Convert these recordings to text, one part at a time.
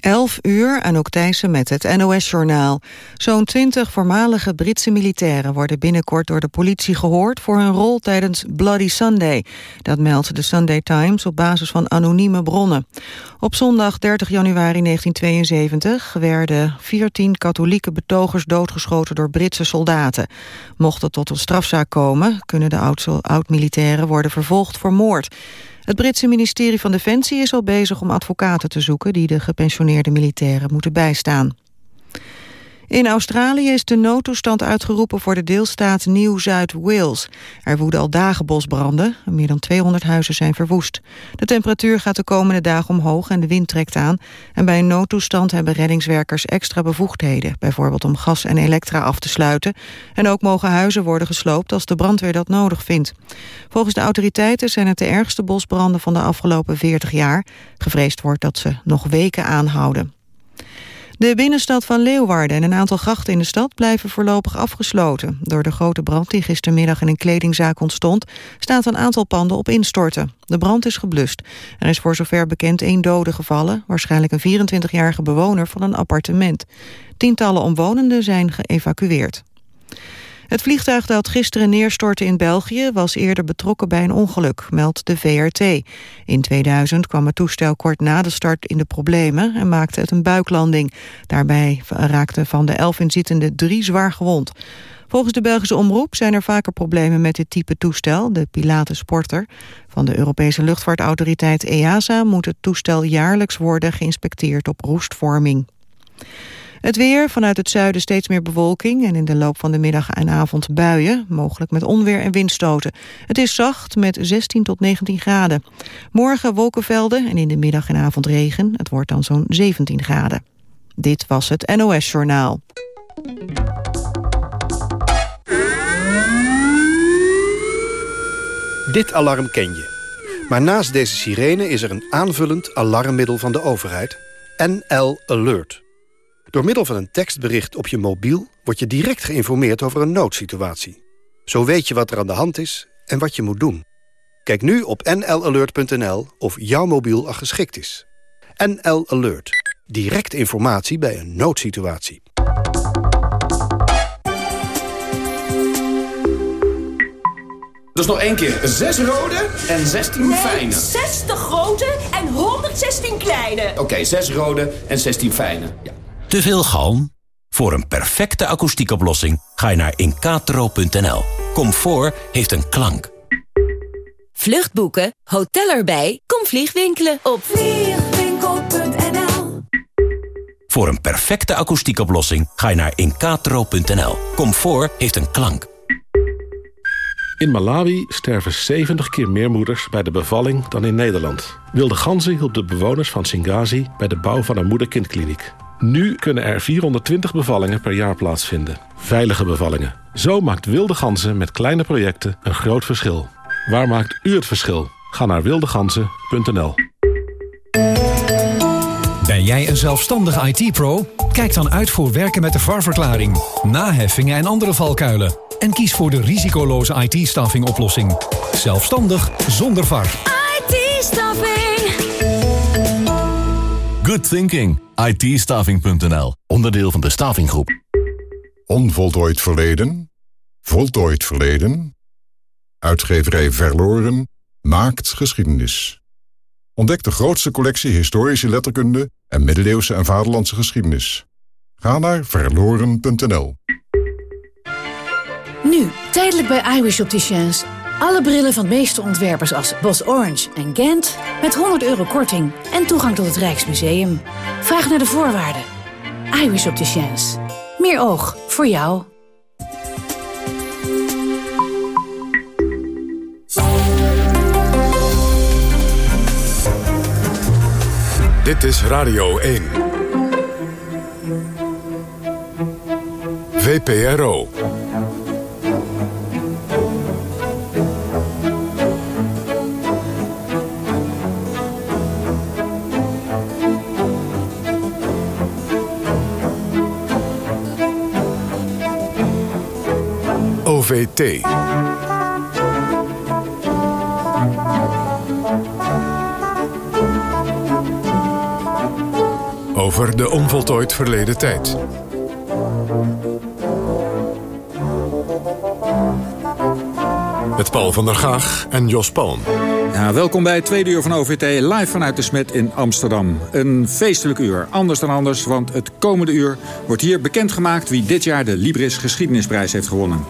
11 uur, Anouk Thijssen met het NOS-journaal. Zo'n 20 voormalige Britse militairen worden binnenkort door de politie gehoord... voor hun rol tijdens Bloody Sunday. Dat meldt de Sunday Times op basis van anonieme bronnen. Op zondag 30 januari 1972 werden 14 katholieke betogers doodgeschoten door Britse soldaten. Mocht het tot een strafzaak komen, kunnen de oud-militairen worden vervolgd voor moord. Het Britse ministerie van Defensie is al bezig om advocaten te zoeken... die de gepensioneerde militairen moeten bijstaan. In Australië is de noodtoestand uitgeroepen voor de deelstaat Nieuw-Zuid-Wales. Er woeden al dagen bosbranden. Meer dan 200 huizen zijn verwoest. De temperatuur gaat de komende dagen omhoog en de wind trekt aan. En bij een noodtoestand hebben reddingswerkers extra bevoegdheden. Bijvoorbeeld om gas en elektra af te sluiten. En ook mogen huizen worden gesloopt als de brandweer dat nodig vindt. Volgens de autoriteiten zijn het de ergste bosbranden van de afgelopen 40 jaar. Gevreesd wordt dat ze nog weken aanhouden. De binnenstad van Leeuwarden en een aantal grachten in de stad blijven voorlopig afgesloten. Door de grote brand die gistermiddag in een kledingzaak ontstond, staat een aantal panden op instorten. De brand is geblust. Er is voor zover bekend één dode gevallen, waarschijnlijk een 24-jarige bewoner van een appartement. Tientallen omwonenden zijn geëvacueerd. Het vliegtuig dat gisteren neerstortte in België was eerder betrokken bij een ongeluk, meldt de VRT. In 2000 kwam het toestel kort na de start in de problemen en maakte het een buiklanding. Daarbij raakten van de elf inzittenden drie zwaar gewond. Volgens de Belgische omroep zijn er vaker problemen met dit type toestel, de Pilatus Sporter. Van de Europese luchtvaartautoriteit EASA moet het toestel jaarlijks worden geïnspecteerd op roestvorming. Het weer, vanuit het zuiden steeds meer bewolking... en in de loop van de middag en avond buien, mogelijk met onweer en windstoten. Het is zacht met 16 tot 19 graden. Morgen wolkenvelden en in de middag en avond regen. Het wordt dan zo'n 17 graden. Dit was het NOS Journaal. Dit alarm ken je. Maar naast deze sirene is er een aanvullend alarmmiddel van de overheid... NL Alert. Door middel van een tekstbericht op je mobiel... word je direct geïnformeerd over een noodsituatie. Zo weet je wat er aan de hand is en wat je moet doen. Kijk nu op nlalert.nl of jouw mobiel al geschikt is. NL Alert. Direct informatie bij een noodsituatie. Dus nog één keer. Zes rode en 16 nee, fijne. 60 grote en 116 kleine. Oké, okay, zes rode en 16 fijne. Ja. Te veel galm? Voor een perfecte akoestiekoplossing ga je naar incatro.nl. Comfort heeft een klank. Vluchtboeken, hotel erbij, kom vliegwinkelen op vliegwinkel.nl. Voor een perfecte akoestiekoplossing ga je naar incatro.nl. Comfort heeft een klank. In Malawi sterven 70 keer meer moeders bij de bevalling dan in Nederland. Wilde Ganzen hielp de bewoners van Singazi bij de bouw van een moeder-kindkliniek. Nu kunnen er 420 bevallingen per jaar plaatsvinden. Veilige bevallingen. Zo maakt Wilde Ganzen met kleine projecten een groot verschil. Waar maakt u het verschil? Ga naar wildeganzen.nl Ben jij een zelfstandig IT-pro? Kijk dan uit voor werken met de VAR-verklaring, naheffingen en andere valkuilen. En kies voor de risicoloze IT-staffing oplossing. Zelfstandig zonder VAR. IT-staffing. Good thinking. ITstaving.nl. Onderdeel van de Stavinggroep. Onvoltooid verleden. Voltooid verleden. Uitgeverij Verloren maakt geschiedenis. Ontdek de grootste collectie historische letterkunde en middeleeuwse en vaderlandse geschiedenis. Ga naar verloren.nl. Nu, tijdelijk bij iWish Opticians. Alle brillen van de meeste ontwerpers als Bos Orange en Gent... met 100 euro korting en toegang tot het Rijksmuseum. Vraag naar de voorwaarden. iWish Opticians. Meer oog voor jou. Dit is Radio 1. VPRO. Over de onvoltooid verleden tijd. Met Paul van der Gaag en Jos Palm. Ja, welkom bij het tweede uur van OVT, live vanuit de Smet in Amsterdam. Een feestelijk uur, anders dan anders, want het komende uur wordt hier bekendgemaakt wie dit jaar de Libris Geschiedenisprijs heeft gewonnen.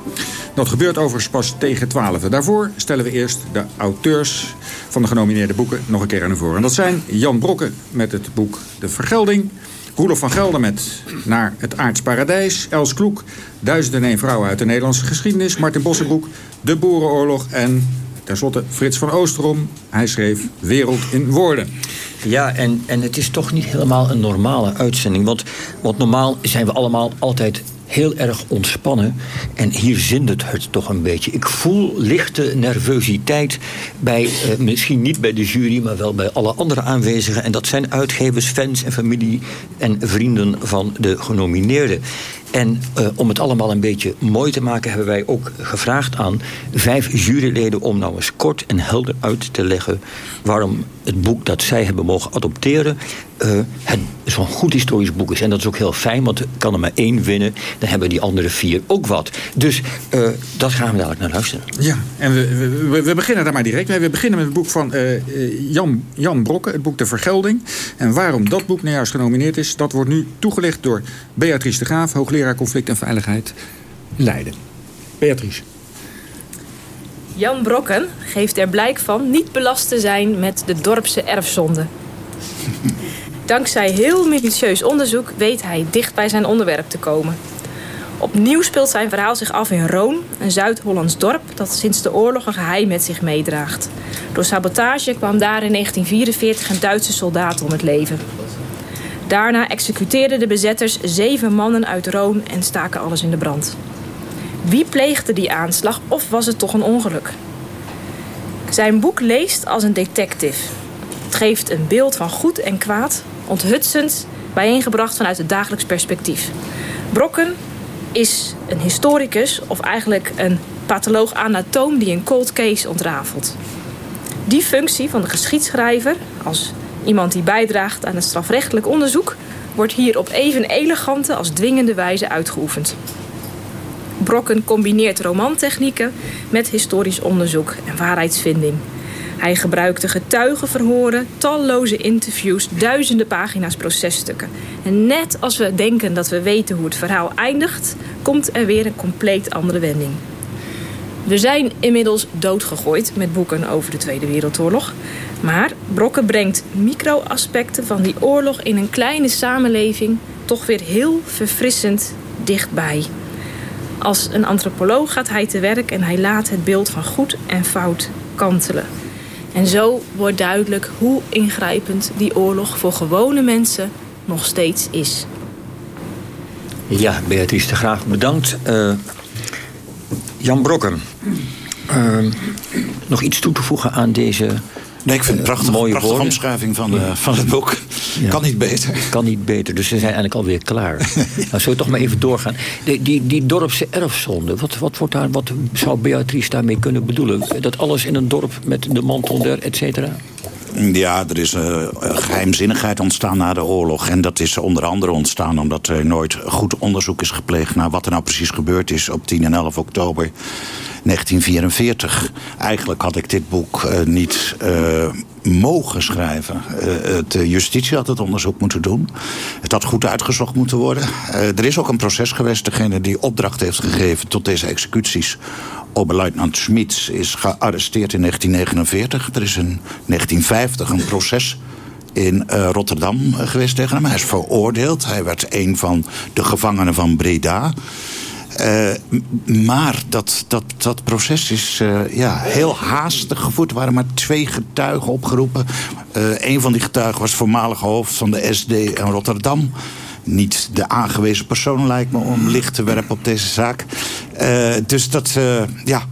Dat gebeurt overigens pas tegen 12. Daarvoor stellen we eerst de auteurs van de genomineerde boeken nog een keer aan u voor. En dat zijn Jan Brokke met het boek De Vergelding. Roelof van Gelder met Naar het Aards Paradijs. Els Kloek, Duizend en vrouwen uit de Nederlandse geschiedenis. Martin Bossenbroek, De Boerenoorlog. En tenslotte Frits van Oosterom. Hij schreef Wereld in Woorden. Ja, en, en het is toch niet helemaal een normale uitzending. Want, want normaal zijn we allemaal altijd heel erg ontspannen. En hier zindert het toch een beetje. Ik voel lichte nervositeit bij, eh, misschien niet bij de jury, maar wel bij alle andere aanwezigen. En dat zijn uitgevers, fans en familie en vrienden van de genomineerden. En uh, om het allemaal een beetje mooi te maken, hebben wij ook gevraagd aan vijf juryleden om nou eens kort en helder uit te leggen waarom het boek dat zij hebben mogen adopteren het zo'n goed historisch boek is. En dat is ook heel fijn, want kan er maar één winnen, dan hebben die andere vier ook wat. Dus uh, dat gaan we dadelijk naar luisteren. Ja, en we, we, we beginnen daar maar direct mee. We beginnen met het boek van Jan, Jan Brokke, het boek De Vergelding. En waarom dat boek nou juist genomineerd is, dat wordt nu toegelicht door Beatrice de Graaf, hoogleraar conflict en veiligheid Leiden. Beatrice. Jan Brokken geeft er blijk van niet belast te zijn met de dorpse erfzonde. Dankzij heel minutieus onderzoek weet hij dicht bij zijn onderwerp te komen. Opnieuw speelt zijn verhaal zich af in Roon, een Zuid-Hollands dorp dat sinds de oorlog een geheim met zich meedraagt. Door sabotage kwam daar in 1944 een Duitse soldaat om het leven. Daarna executeerden de bezetters zeven mannen uit Roon en staken alles in de brand. Wie pleegde die aanslag of was het toch een ongeluk? Zijn boek leest als een detective. Het geeft een beeld van goed en kwaad, onthutsend, bijeengebracht vanuit het dagelijks perspectief. Brokken is een historicus, of eigenlijk een patholoog-anatoom die een cold case ontrafelt. Die functie van de geschiedschrijver, als iemand die bijdraagt aan het strafrechtelijk onderzoek, wordt hier op even elegante als dwingende wijze uitgeoefend. Brokken combineert romantechnieken met historisch onderzoek en waarheidsvinding. Hij gebruikte getuigenverhoren, talloze interviews, duizenden pagina's processtukken. En net als we denken dat we weten hoe het verhaal eindigt, komt er weer een compleet andere wending. We zijn inmiddels doodgegooid met boeken over de Tweede Wereldoorlog. Maar Brokken brengt microaspecten van die oorlog in een kleine samenleving toch weer heel verfrissend dichtbij. Als een antropoloog gaat hij te werk en hij laat het beeld van goed en fout kantelen. En zo wordt duidelijk hoe ingrijpend die oorlog voor gewone mensen nog steeds is. Ja, Beatrice de Graaf, bedankt. Uh, Jan Brokken, uh, nog iets toe te voegen aan deze Nee, ik vind het prachtig, mooie prachtige omschrijving van, van het boek. Ja. Kan niet beter. Kan niet beter, dus ze zijn eigenlijk alweer klaar. ja. Nou, zullen we toch maar even doorgaan. Die, die, die dorpse erfzonde, wat, wat, wordt daar, wat zou Beatrice daarmee kunnen bedoelen? Dat alles in een dorp met de mantel der, et cetera? Ja, er is uh, geheimzinnigheid ontstaan na de oorlog. En dat is onder andere ontstaan omdat er nooit goed onderzoek is gepleegd... naar wat er nou precies gebeurd is op 10 en 11 oktober 1944. Eigenlijk had ik dit boek uh, niet uh, mogen schrijven. Uh, de justitie had het onderzoek moeten doen. Het had goed uitgezocht moeten worden. er is ook een proces geweest. Degene die opdracht heeft gegeven tot deze executies... Oberleutnant Schmitz is gearresteerd in 1949. Er is in 1950 een proces in Rotterdam geweest tegen hem. Hij is veroordeeld. Hij werd een van de gevangenen van Breda. Uh, maar dat, dat, dat proces is uh, ja, heel haastig gevoerd. Er waren maar twee getuigen opgeroepen. Uh, een van die getuigen was voormalig hoofd van de SD in Rotterdam niet de aangewezen persoon lijkt me om licht te werpen op deze zaak. Dus dat, ja,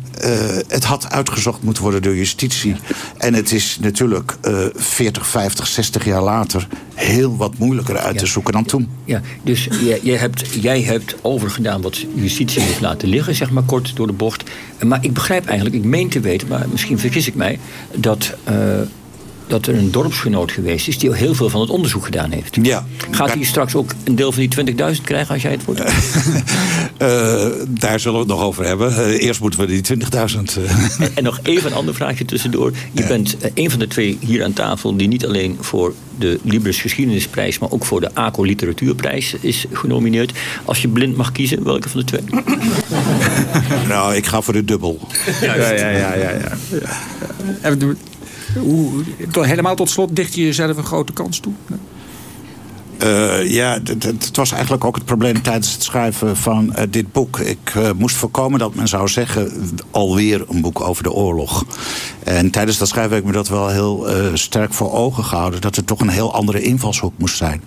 het had uitgezocht moeten worden door justitie. En het is natuurlijk 40, 50, 60 jaar later heel wat moeilijker uit te zoeken dan toen. Ja, dus jij, jij, hebt, jij hebt overgedaan wat justitie heeft laten liggen, zeg maar kort door de bocht. Maar ik begrijp eigenlijk, ik meen te weten, maar misschien vergis ik mij, dat dat er een dorpsgenoot geweest is die heel veel van het onderzoek gedaan heeft. Ja. Gaat hij straks ook een deel van die 20.000 krijgen als jij het wordt? Uh, daar zullen we het nog over hebben. Uh, eerst moeten we die 20.000. Uh. En, en, nog even een ander vraagje tussendoor. Je ja. bent een van de twee hier aan tafel die niet alleen voor de Libris Geschiedenisprijs, maar ook voor de ACO Literatuurprijs is genomineerd. Als je blind mag kiezen, welke van de twee? nou, ik ga voor de dubbel. Ja, ja, ja. ja, ja, ja. Hoe, helemaal tot slot dicht je jezelf een grote kans toe? Uh, ja, het was eigenlijk ook het probleem tijdens het schrijven van uh, dit boek. Ik uh, moest voorkomen dat men zou zeggen... alweer een boek over de oorlog. En tijdens dat schrijven heb ik me dat wel heel sterk voor ogen gehouden... dat er toch een heel andere invalshoek moest zijn.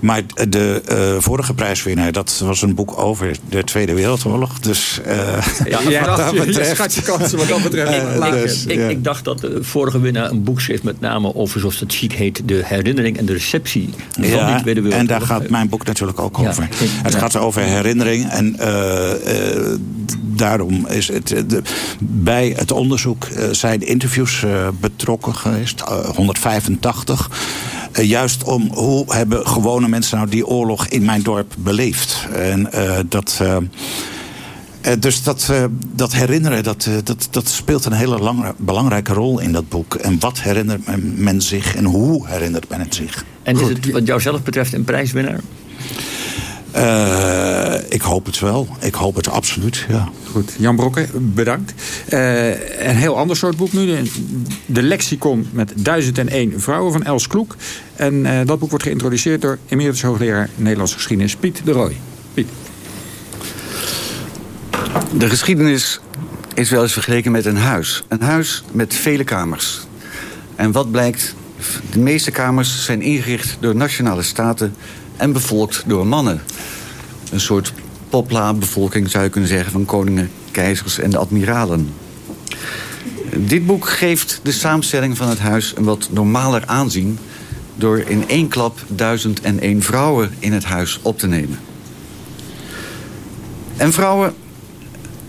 Maar de uh, vorige prijswinnaar, dat was een boek over de Tweede Wereldoorlog. Dus uh, ja, ja, wat dat betreft... Je, je kansen wat dat betreft. Uh, dus, ik, ja. ik, dacht dat de vorige winnaar een boek schreef met name over, zoals het chic heet, de herinnering en de receptie van die Tweede Wereldoorlog. En daar gaat mijn boek natuurlijk ook over. het gaat over herinnering en daarom is het de, bij het onderzoek zijn interviews betrokken geweest, 185. Uh, juist om hoe hebben gewone mensen nou die oorlog in mijn dorp beleefd. En uh, dat... Uh, dus dat, dat herinneren, dat, dat, dat speelt een hele lange, belangrijke rol in dat boek. En wat herinnert men zich en hoe herinnert men het zich? En is het wat jou zelf betreft een prijswinnaar? Uh, ik hoop het wel. Ik hoop het absoluut, ja. Goed, Jan Brokke, bedankt. Uh, een heel ander soort boek nu. De Lexicon met 1001 vrouwen van Els Kloek. En uh, dat boek wordt geïntroduceerd door emeritus hoogleraar Nederlandse geschiedenis Piet de Rooij. Piet. De geschiedenis is wel eens vergeleken met een huis. Een huis met vele kamers. En wat blijkt? De meeste kamers zijn ingericht door nationale staten en bevolkt door mannen. Een soort popla-bevolking zou je kunnen zeggen... van koningen, keizers en de admiralen. Dit boek geeft de samenstelling van het huis een wat normaler aanzien... door in één klap duizend en één vrouwen in het huis op te nemen. En vrouwen,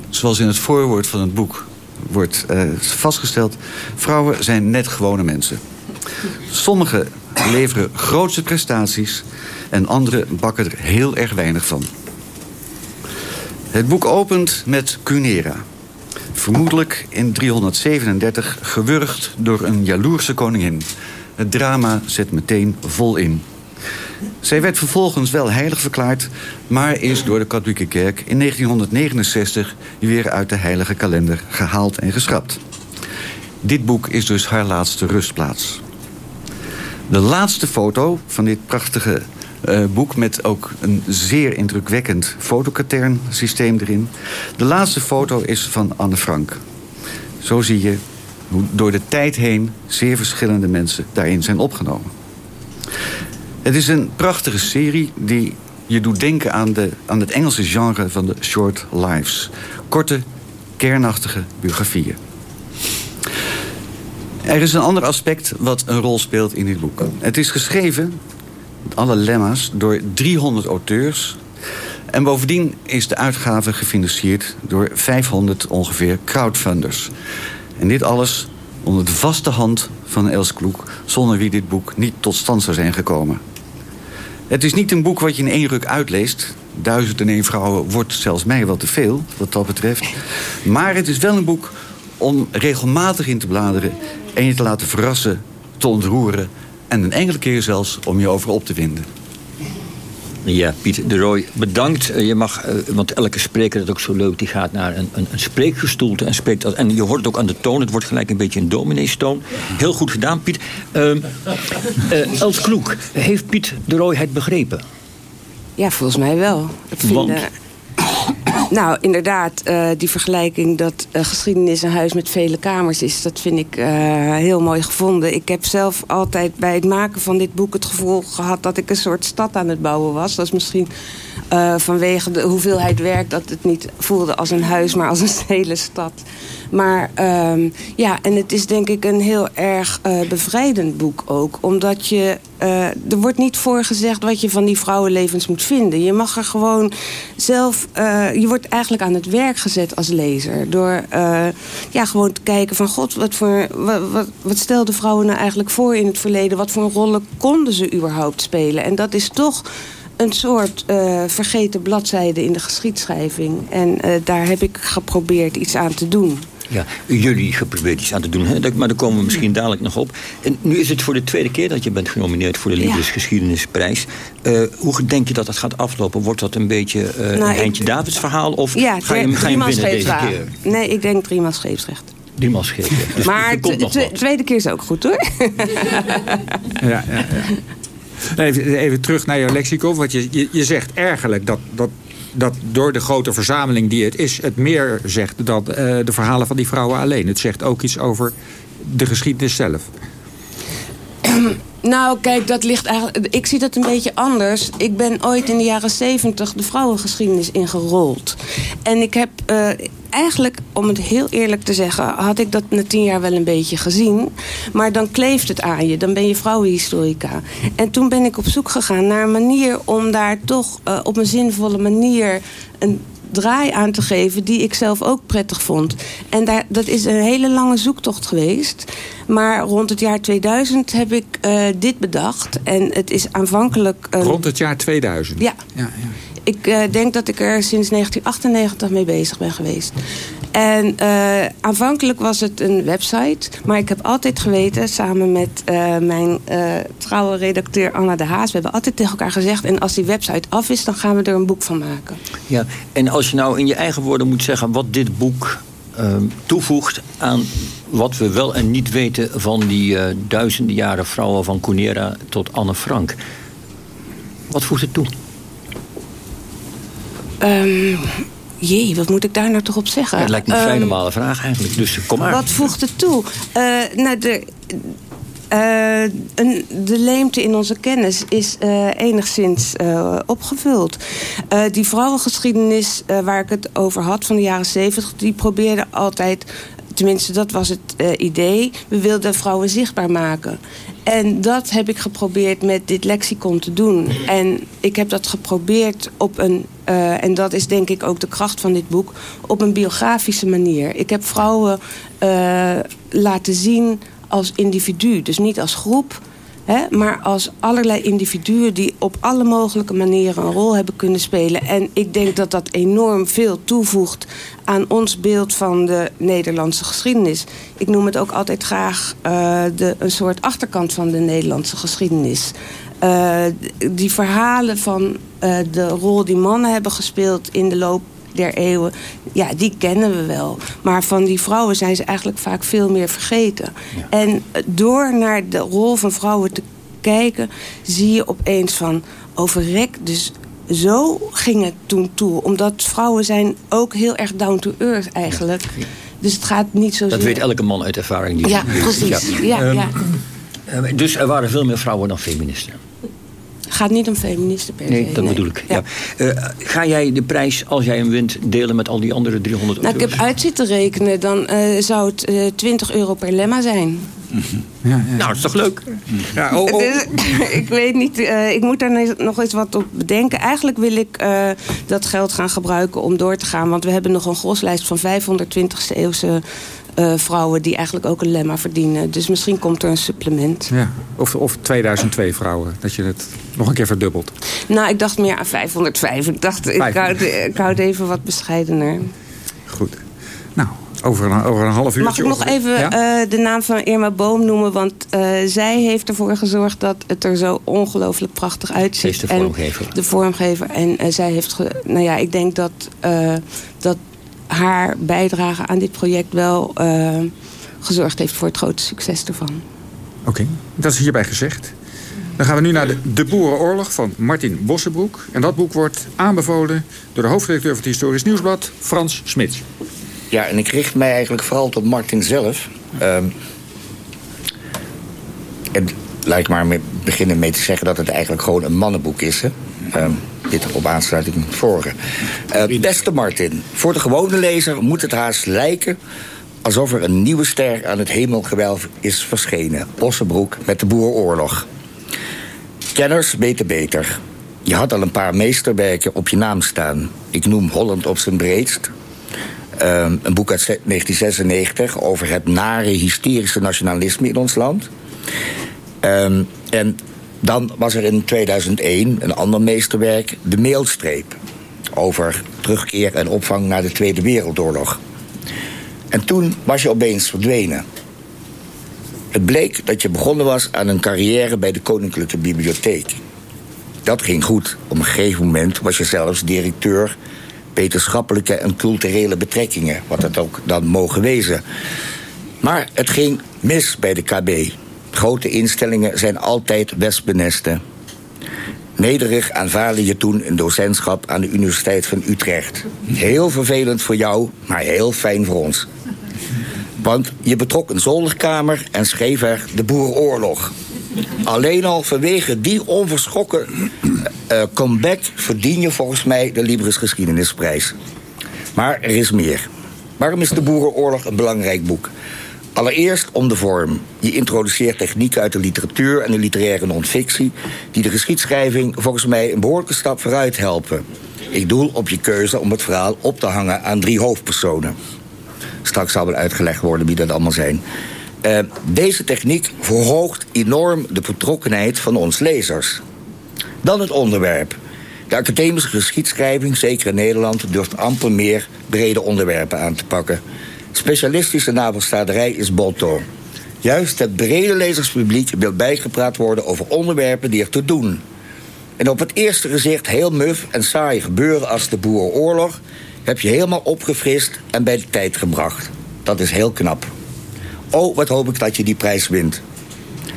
zoals in het voorwoord van het boek wordt uh, vastgesteld... vrouwen zijn net gewone mensen. Sommigen leveren grootste prestaties en anderen bakken er heel erg weinig van. Het boek opent met Cunera. Vermoedelijk in 337 gewurgd door een jaloerse koningin. Het drama zet meteen vol in. Zij werd vervolgens wel heilig verklaard... maar is door de katholieke kerk in 1969... weer uit de heilige kalender gehaald en geschrapt. Dit boek is dus haar laatste rustplaats. De laatste foto van dit prachtige uh, boek met ook een zeer indrukwekkend systeem erin. De laatste foto is van Anne Frank. Zo zie je hoe door de tijd heen zeer verschillende mensen daarin zijn opgenomen. Het is een prachtige serie die je doet denken aan, de, aan het Engelse genre van de short lives. Korte, kernachtige biografieën. Er is een ander aspect wat een rol speelt in dit boek. Het is geschreven alle lemma's door 300 auteurs. En bovendien is de uitgave gefinancierd door 500 ongeveer crowdfunders. En dit alles onder de vaste hand van Els Kloek... zonder wie dit boek niet tot stand zou zijn gekomen. Het is niet een boek wat je in één ruk uitleest. Duizend en één vrouwen wordt zelfs mij wel te veel, wat dat betreft. Maar het is wel een boek om regelmatig in te bladeren... en je te laten verrassen, te ontroeren en een enkele keer zelfs om je over op te winden. Ja, Piet de Rooij, bedankt. Eh, je mag, eh, want elke spreker, dat is ook zo leuk, die gaat naar een, een, een spreekgestoelte en spreekt. En je hoort het ook aan de toon, het wordt gelijk een beetje een domineestoon. Heel goed gedaan, Piet. Uh, uh, Els Kloek, heeft Piet de Rooij het begrepen? Ja, volgens mij wel. Ik vind, want? Nou, inderdaad, uh, die vergelijking dat uh, geschiedenis een huis met vele kamers is... dat vind ik uh, heel mooi gevonden. Ik heb zelf altijd bij het maken van dit boek het gevoel gehad... dat ik een soort stad aan het bouwen was. Dat is misschien vanwege de hoeveelheid werk dat het niet voelde als een huis... maar als een hele stad. Maar ehm, ja, en het is denk ik een heel erg uh, bevrijdend boek ook. Omdat je, uh, er wordt niet voorgezegd wat je van die vrouwenlevens moet vinden. Je mag er gewoon zelf, je wordt eigenlijk aan het werk gezet als lezer. Door ja, gewoon te kijken van god, wat, voor, wat, wat, wat stelden vrouwen nou eigenlijk voor in het verleden? Wat voor rollen konden ze überhaupt spelen? En dat is toch een soort uh, vergeten bladzijde in de geschiedschrijving. En uh, daar heb ik geprobeerd iets aan te doen. Ja, jullie geprobeerd iets aan te doen, hè? maar daar komen we misschien dadelijk nog op. En nu is het voor de tweede keer dat je bent genomineerd voor de Libris ja. Geschiedenisprijs. Uh, hoe denk je dat dat gaat aflopen? Wordt dat een beetje nou, een Heintje Davids verhaal? Of ja, ga je, ga je hem winnen deze keer? Nee, ik denk driemaal scheepsrecht. Driemaal scheepsrecht. Dus maar de tweede keer is ook goed hoor. ja, ja, ja. Even, even, terug naar jouw lexicon. Want je, je, je zegt eigenlijk dat, dat, dat door de grote verzameling die het is... het meer zegt dan uh, de verhalen van die vrouwen alleen. Het zegt ook iets over de geschiedenis zelf. Nou, kijk, dat ligt eigenlijk... Ik zie dat een beetje anders. Ik ben ooit in de jaren zeventig de vrouwengeschiedenis ingerold. En ik heb uh, eigenlijk, om het heel eerlijk te zeggen... had ik dat na tien jaar wel een beetje gezien. Maar dan kleeft het aan je. Dan ben je vrouwenhistorica. En toen ben ik op zoek gegaan naar een manier... om daar toch uh, op een zinvolle manier... een draai aan te geven die ik zelf ook prettig vond. En daar, dat is een hele lange zoektocht geweest. Maar rond het jaar 2000 heb ik uh, dit bedacht. En het is aanvankelijk... Een... Rond het jaar 2000? Ja. ja, ja. Ik uh, denk dat ik er sinds 1998 mee bezig ben geweest. En uh, aanvankelijk was het een website. Maar ik heb altijd geweten, samen met uh, mijn uh, trouwe redacteur Anna de Haas... we hebben altijd tegen elkaar gezegd... en als die website af is, dan gaan we er een boek van maken. Ja, en als je nou in je eigen woorden moet zeggen... wat dit boek toevoegt aan wat we wel en niet weten... van die duizenden jaren vrouwen van Cunera tot Anne Frank. Wat voegt het toe? Um, jee, wat moet ik daar nou toch op zeggen? Het lijkt me een vrij normale vraag eigenlijk, dus kom maar. Wat voegt het toe? Uh, nou, de, uh, een, de leemte in onze kennis is uh, enigszins uh, opgevuld. die vrouwengeschiedenis waar ik het over had van de jaren zeventig... die probeerde altijd tenminste dat was het uh, idee. We wilden vrouwen zichtbaar maken. En dat heb ik geprobeerd met dit lexicon te doen. En ik heb dat geprobeerd op een, uh, en dat is denk ik ook de kracht van dit boek, op een biografische manier. Ik heb vrouwen uh, laten zien als individu, dus niet als groep, Maar als allerlei individuen die op alle mogelijke manieren een rol hebben kunnen spelen. En ik denk dat dat enorm veel toevoegt aan ons beeld van de Nederlandse geschiedenis. Ik noem het ook altijd graag uh, de, een soort achterkant van de Nederlandse geschiedenis. Uh, die verhalen van uh, de rol die mannen hebben gespeeld in de loop der eeuwen, ja, die kennen we wel. Maar van die vrouwen zijn ze eigenlijk vaak veel meer vergeten. Ja. En door naar de rol van vrouwen te kijken, zie je opeens van overrek. Dus zo ging het toen toe. Omdat vrouwen zijn ook heel erg down to earth eigenlijk. Ja. Dus het gaat niet zo. Dat weet elke man uit ervaring. Die ja, precies. Ja. Ja, um, dus er waren veel meer vrouwen dan feministen. Het gaat niet om feministen per se. Nee, dat bedoel ik. Ja. Ja. Uh, ga jij de prijs, als jij hem wint, delen met al die andere 300 euro's? Nou, ik heb uit zitten rekenen. Dan uh, zou het uh, 20 euro per lemma zijn. Ja, ja. Nou, dat is toch leuk? Ja, oh, oh. Dus, ik weet niet, uh, ik moet daar nog eens wat op bedenken. Eigenlijk wil ik uh, dat geld gaan gebruiken om door te gaan. Want we hebben nog een groslijst van 520ste eeuwse uh, vrouwen die eigenlijk ook een lemma verdienen. Dus misschien komt er een supplement. Ja, of, of 2002 vrouwen, dat je het nog een keer verdubbelt. Nou, ik dacht meer aan 505. Ik dacht, ik hou, ik hou het even wat bescheidener. Goed. Nou, over een, over een half uur. Mag ik nog even ja? uh, de naam van Irma Boom noemen? Want uh, zij heeft ervoor gezorgd dat het er zo ongelooflijk prachtig uitziet. Is de vormgever. En de vormgever. En uh, zij heeft... Ge, nou ja, ik denk dat, dat haar bijdrage aan dit project wel uh, gezorgd heeft voor het grote succes ervan. Oké, okay, dat is hierbij gezegd. Dan gaan we nu naar de, de Boerenoorlog van Martin Bossenbroek. En dat boek wordt aanbevolen door de hoofdredacteur van het Historisch Nieuwsblad, Frans Smits. Ja, en ik richt mij eigenlijk vooral tot Martin zelf. Um, en laat ik maar mee beginnen mee te zeggen dat het eigenlijk gewoon een mannenboek is. Hè? Um, dit op aansluiting met het vorige. Uh, beste Martin, voor de gewone lezer moet het haast lijken alsof er een nieuwe ster aan het hemelgewelf is verschenen. Ossenbroek met de Boeroorlog. Kenners weten beter. Je had al een paar meesterwerken op je naam staan. Ik noem Holland op zijn breedst. Um, een boek uit 1996 over het nare hysterische nationalisme in ons land. Um, en dan was er in 2001 een ander meesterwerk, De Mailstreep. Over terugkeer en opvang naar de Tweede Wereldoorlog. En toen was je opeens verdwenen. Het bleek dat je begonnen was aan een carrière bij de Koninklijke Bibliotheek. Dat ging goed. Op een gegeven moment was je zelfs directeur wetenschappelijke en culturele betrekkingen, wat het ook dan mogen wezen. Maar het ging mis bij de KB. Grote instellingen zijn altijd wespennesten. Nederig aanvaarde je toen een docentschap aan de Universiteit van Utrecht. Heel vervelend voor jou, maar heel fijn voor ons. Want je betrok een zolderkamer en schreef er de Boerenoorlog. Alleen al vanwege die onverschrokken uh, comeback verdien je volgens mij de Libris Geschiedenisprijs. Maar er is meer. Waarom is de Boerenoorlog een belangrijk boek? Allereerst om de vorm. Je introduceert technieken uit de literatuur en de literaire non-fictie... die de geschiedschrijving volgens mij een behoorlijke stap vooruit helpen. Ik doel op je keuze om het verhaal op te hangen aan drie hoofdpersonen. Straks zal wel uitgelegd worden wie dat allemaal zijn. Uh, deze techniek verhoogt enorm de betrokkenheid van ons lezers. Dan het onderwerp. De academische geschiedschrijving, zeker in Nederland, durft amper meer brede onderwerpen aan te pakken. Specialistische navelstaderij is botto. Juist het brede lezerspubliek wil bijgepraat worden over onderwerpen die er te doen. En op het eerste gezicht heel muf en saai gebeuren als de Boerenoorlog heb je helemaal opgefrist en bij de tijd gebracht. Dat is heel knap. Oh, wat hoop ik dat je die prijs wint.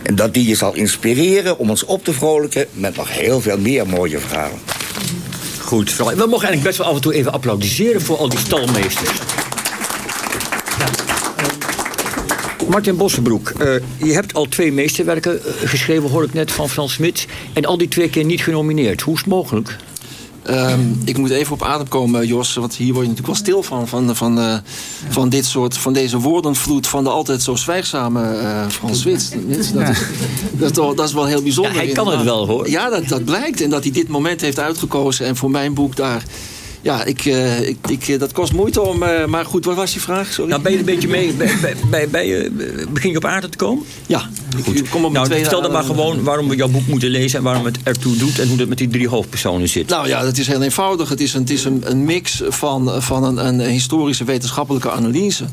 En dat die je zal inspireren om ons op te vrolijken met nog heel veel meer mooie verhalen. Goed, we mogen eigenlijk best wel af en toe even applaudisseren voor al die stalmeesters. Martin Bossenbroek, uh, je hebt al twee meesterwerken uh, geschreven, hoor ik net van Frans Smit. En al die twee keer niet genomineerd. Hoe is het mogelijk? Um, ik moet even op adem komen, Jos. Want hier word je natuurlijk wel stil van. Van, van, uh, van dit soort, van deze woordenvloed van de altijd zo zwijgzame uh, Frans Wit. Dat, is, dat, dat, is wel heel bijzonder. Ja, hij kan het wel hoor. Ja, dat, dat blijkt. En dat hij dit moment heeft uitgekozen. En voor mijn boek daar ja, ik, uh, ik, ik, eh, dat kost moeite om... Uh, maar goed, wat was je vraag? Sorry. Nou, ben je een beetje mee... bij, bij, bij, begin je op aarde te komen? Ja. Goed. Ik kom op nou, stel dan maar gewoon waarom we jouw boek moeten lezen... en waarom het ertoe doet en hoe dat met die drie hoofdpersonen zit. Nou ja, dat is heel eenvoudig. Het is een, het is een, een mix van, van een, een historische wetenschappelijke analyse...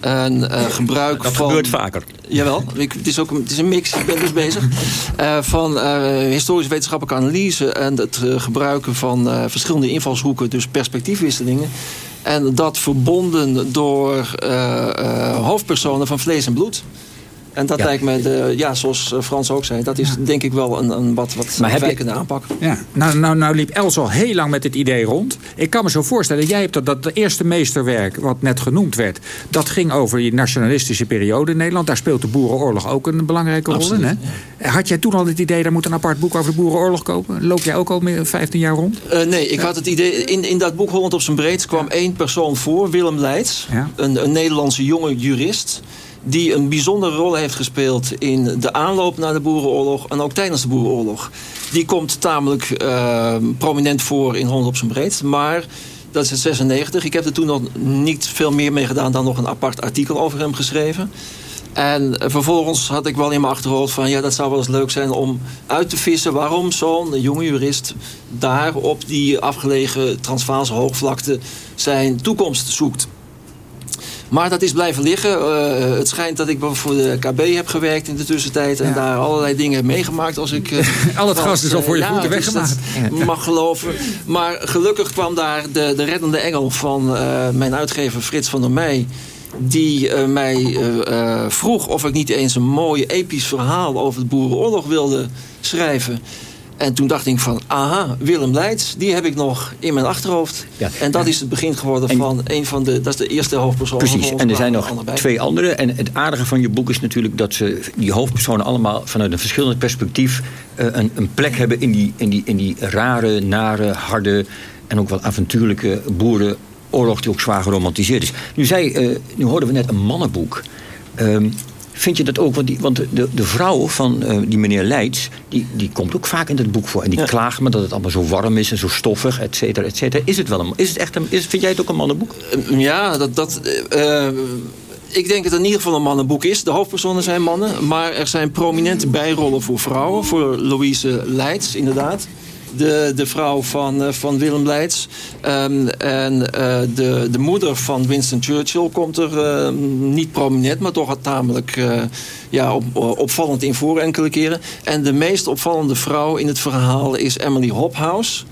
En uh, gebruik dat van... gebeurt vaker. Jawel, ik, het, is ook een, het is een mix, ik ben dus bezig. Uh, van uh, historische wetenschappelijke analyse... en het gebruiken van verschillende invalshoeken, dus perspectiefwisselingen. En dat verbonden door hoofdpersonen van vlees en bloed. En dat lijkt me, de, ja, zoals eh, Frans ook zei, dat is denk ik wel een, een wat, wat maar je... aanpak. Ja, nou, nou, nou liep Els al heel lang met dit idee rond. Ik kan me zo voorstellen, jij hebt dat, dat eerste meesterwerk, wat net genoemd werd, dat ging over die nationalistische periode in Nederland. Daar speelt de Boerenoorlog ook een belangrijke rol in. Hè? Had jij toen al het idee, daar moet een apart boek over de Boerenoorlog komen? Loop jij ook al meer 15 jaar rond? Uh, nee, ik had het idee, in, in dat boek Holland op zijn breedst kwam één persoon voor, Willem Leids. Een, een Nederlandse jonge jurist die een bijzondere rol heeft gespeeld in de aanloop naar de Boerenoorlog en ook tijdens de Boerenoorlog. Die komt tamelijk uh, prominent voor in Holland op zijn breed, maar dat is het 96. Ik heb er toen nog niet veel meer mee gedaan dan nog een apart artikel over hem geschreven. En vervolgens had ik wel in mijn achterhoofd van... ja, dat zou wel eens leuk zijn om uit te vissen... waarom zo'n jonge jurist daar op die afgelegen Transvaalse hoogvlakte... zijn toekomst zoekt. Maar dat is blijven liggen. Uh, het schijnt dat ik voor de KB heb gewerkt in de tussentijd. En daar allerlei dingen heb meegemaakt. Als ik, uh, Al het gas is al voor je uh, voeten weggemaakt. mag geloven. Maar gelukkig kwam daar de, de reddende engel van mijn uitgever Frits van der Meij die mij vroeg of ik niet eens een mooi episch verhaal over de Boerenoorlog wilde schrijven. En toen dacht ik van, aha, Willem Leids, die heb ik nog in mijn achterhoofd. Ja. En dat is het begin geworden van een van de, dat is de eerste hoofdpersoon. Precies, en er zijn nog twee andere. En het aardige van je boek is natuurlijk dat ze die hoofdpersonen allemaal vanuit een verschillend perspectief uh, een, een, plek hebben in die, in, die, in die rare, nare, harde en ook wel avontuurlijke boeren oorlog die ook zwaar geromantiseerd is. Nu, zei, uh, nu hoorden we net een mannenboek. Uh, vind je dat ook? Want, die, want de, de vrouw van uh, die meneer Leids, die, die komt ook vaak in het boek voor. En die ja. klaagt me dat het allemaal zo warm is en zo stoffig, et cetera, et cetera. Is het wel een, is het echt een, is, vind jij het ook een mannenboek? Ja, dat... dat ik denk dat het in ieder geval een mannenboek is. De hoofdpersonen zijn mannen. Maar er zijn prominente bijrollen voor vrouwen. Voor Louise Leids, inderdaad. De, de vrouw van, uh, van Willem Leids. Um, en uh, de, de moeder van Winston Churchill komt er uh, niet prominent... maar toch tamelijk ja, op, opvallend in voor enkele keren. En de meest opvallende vrouw in het verhaal is Emily Hobhouse.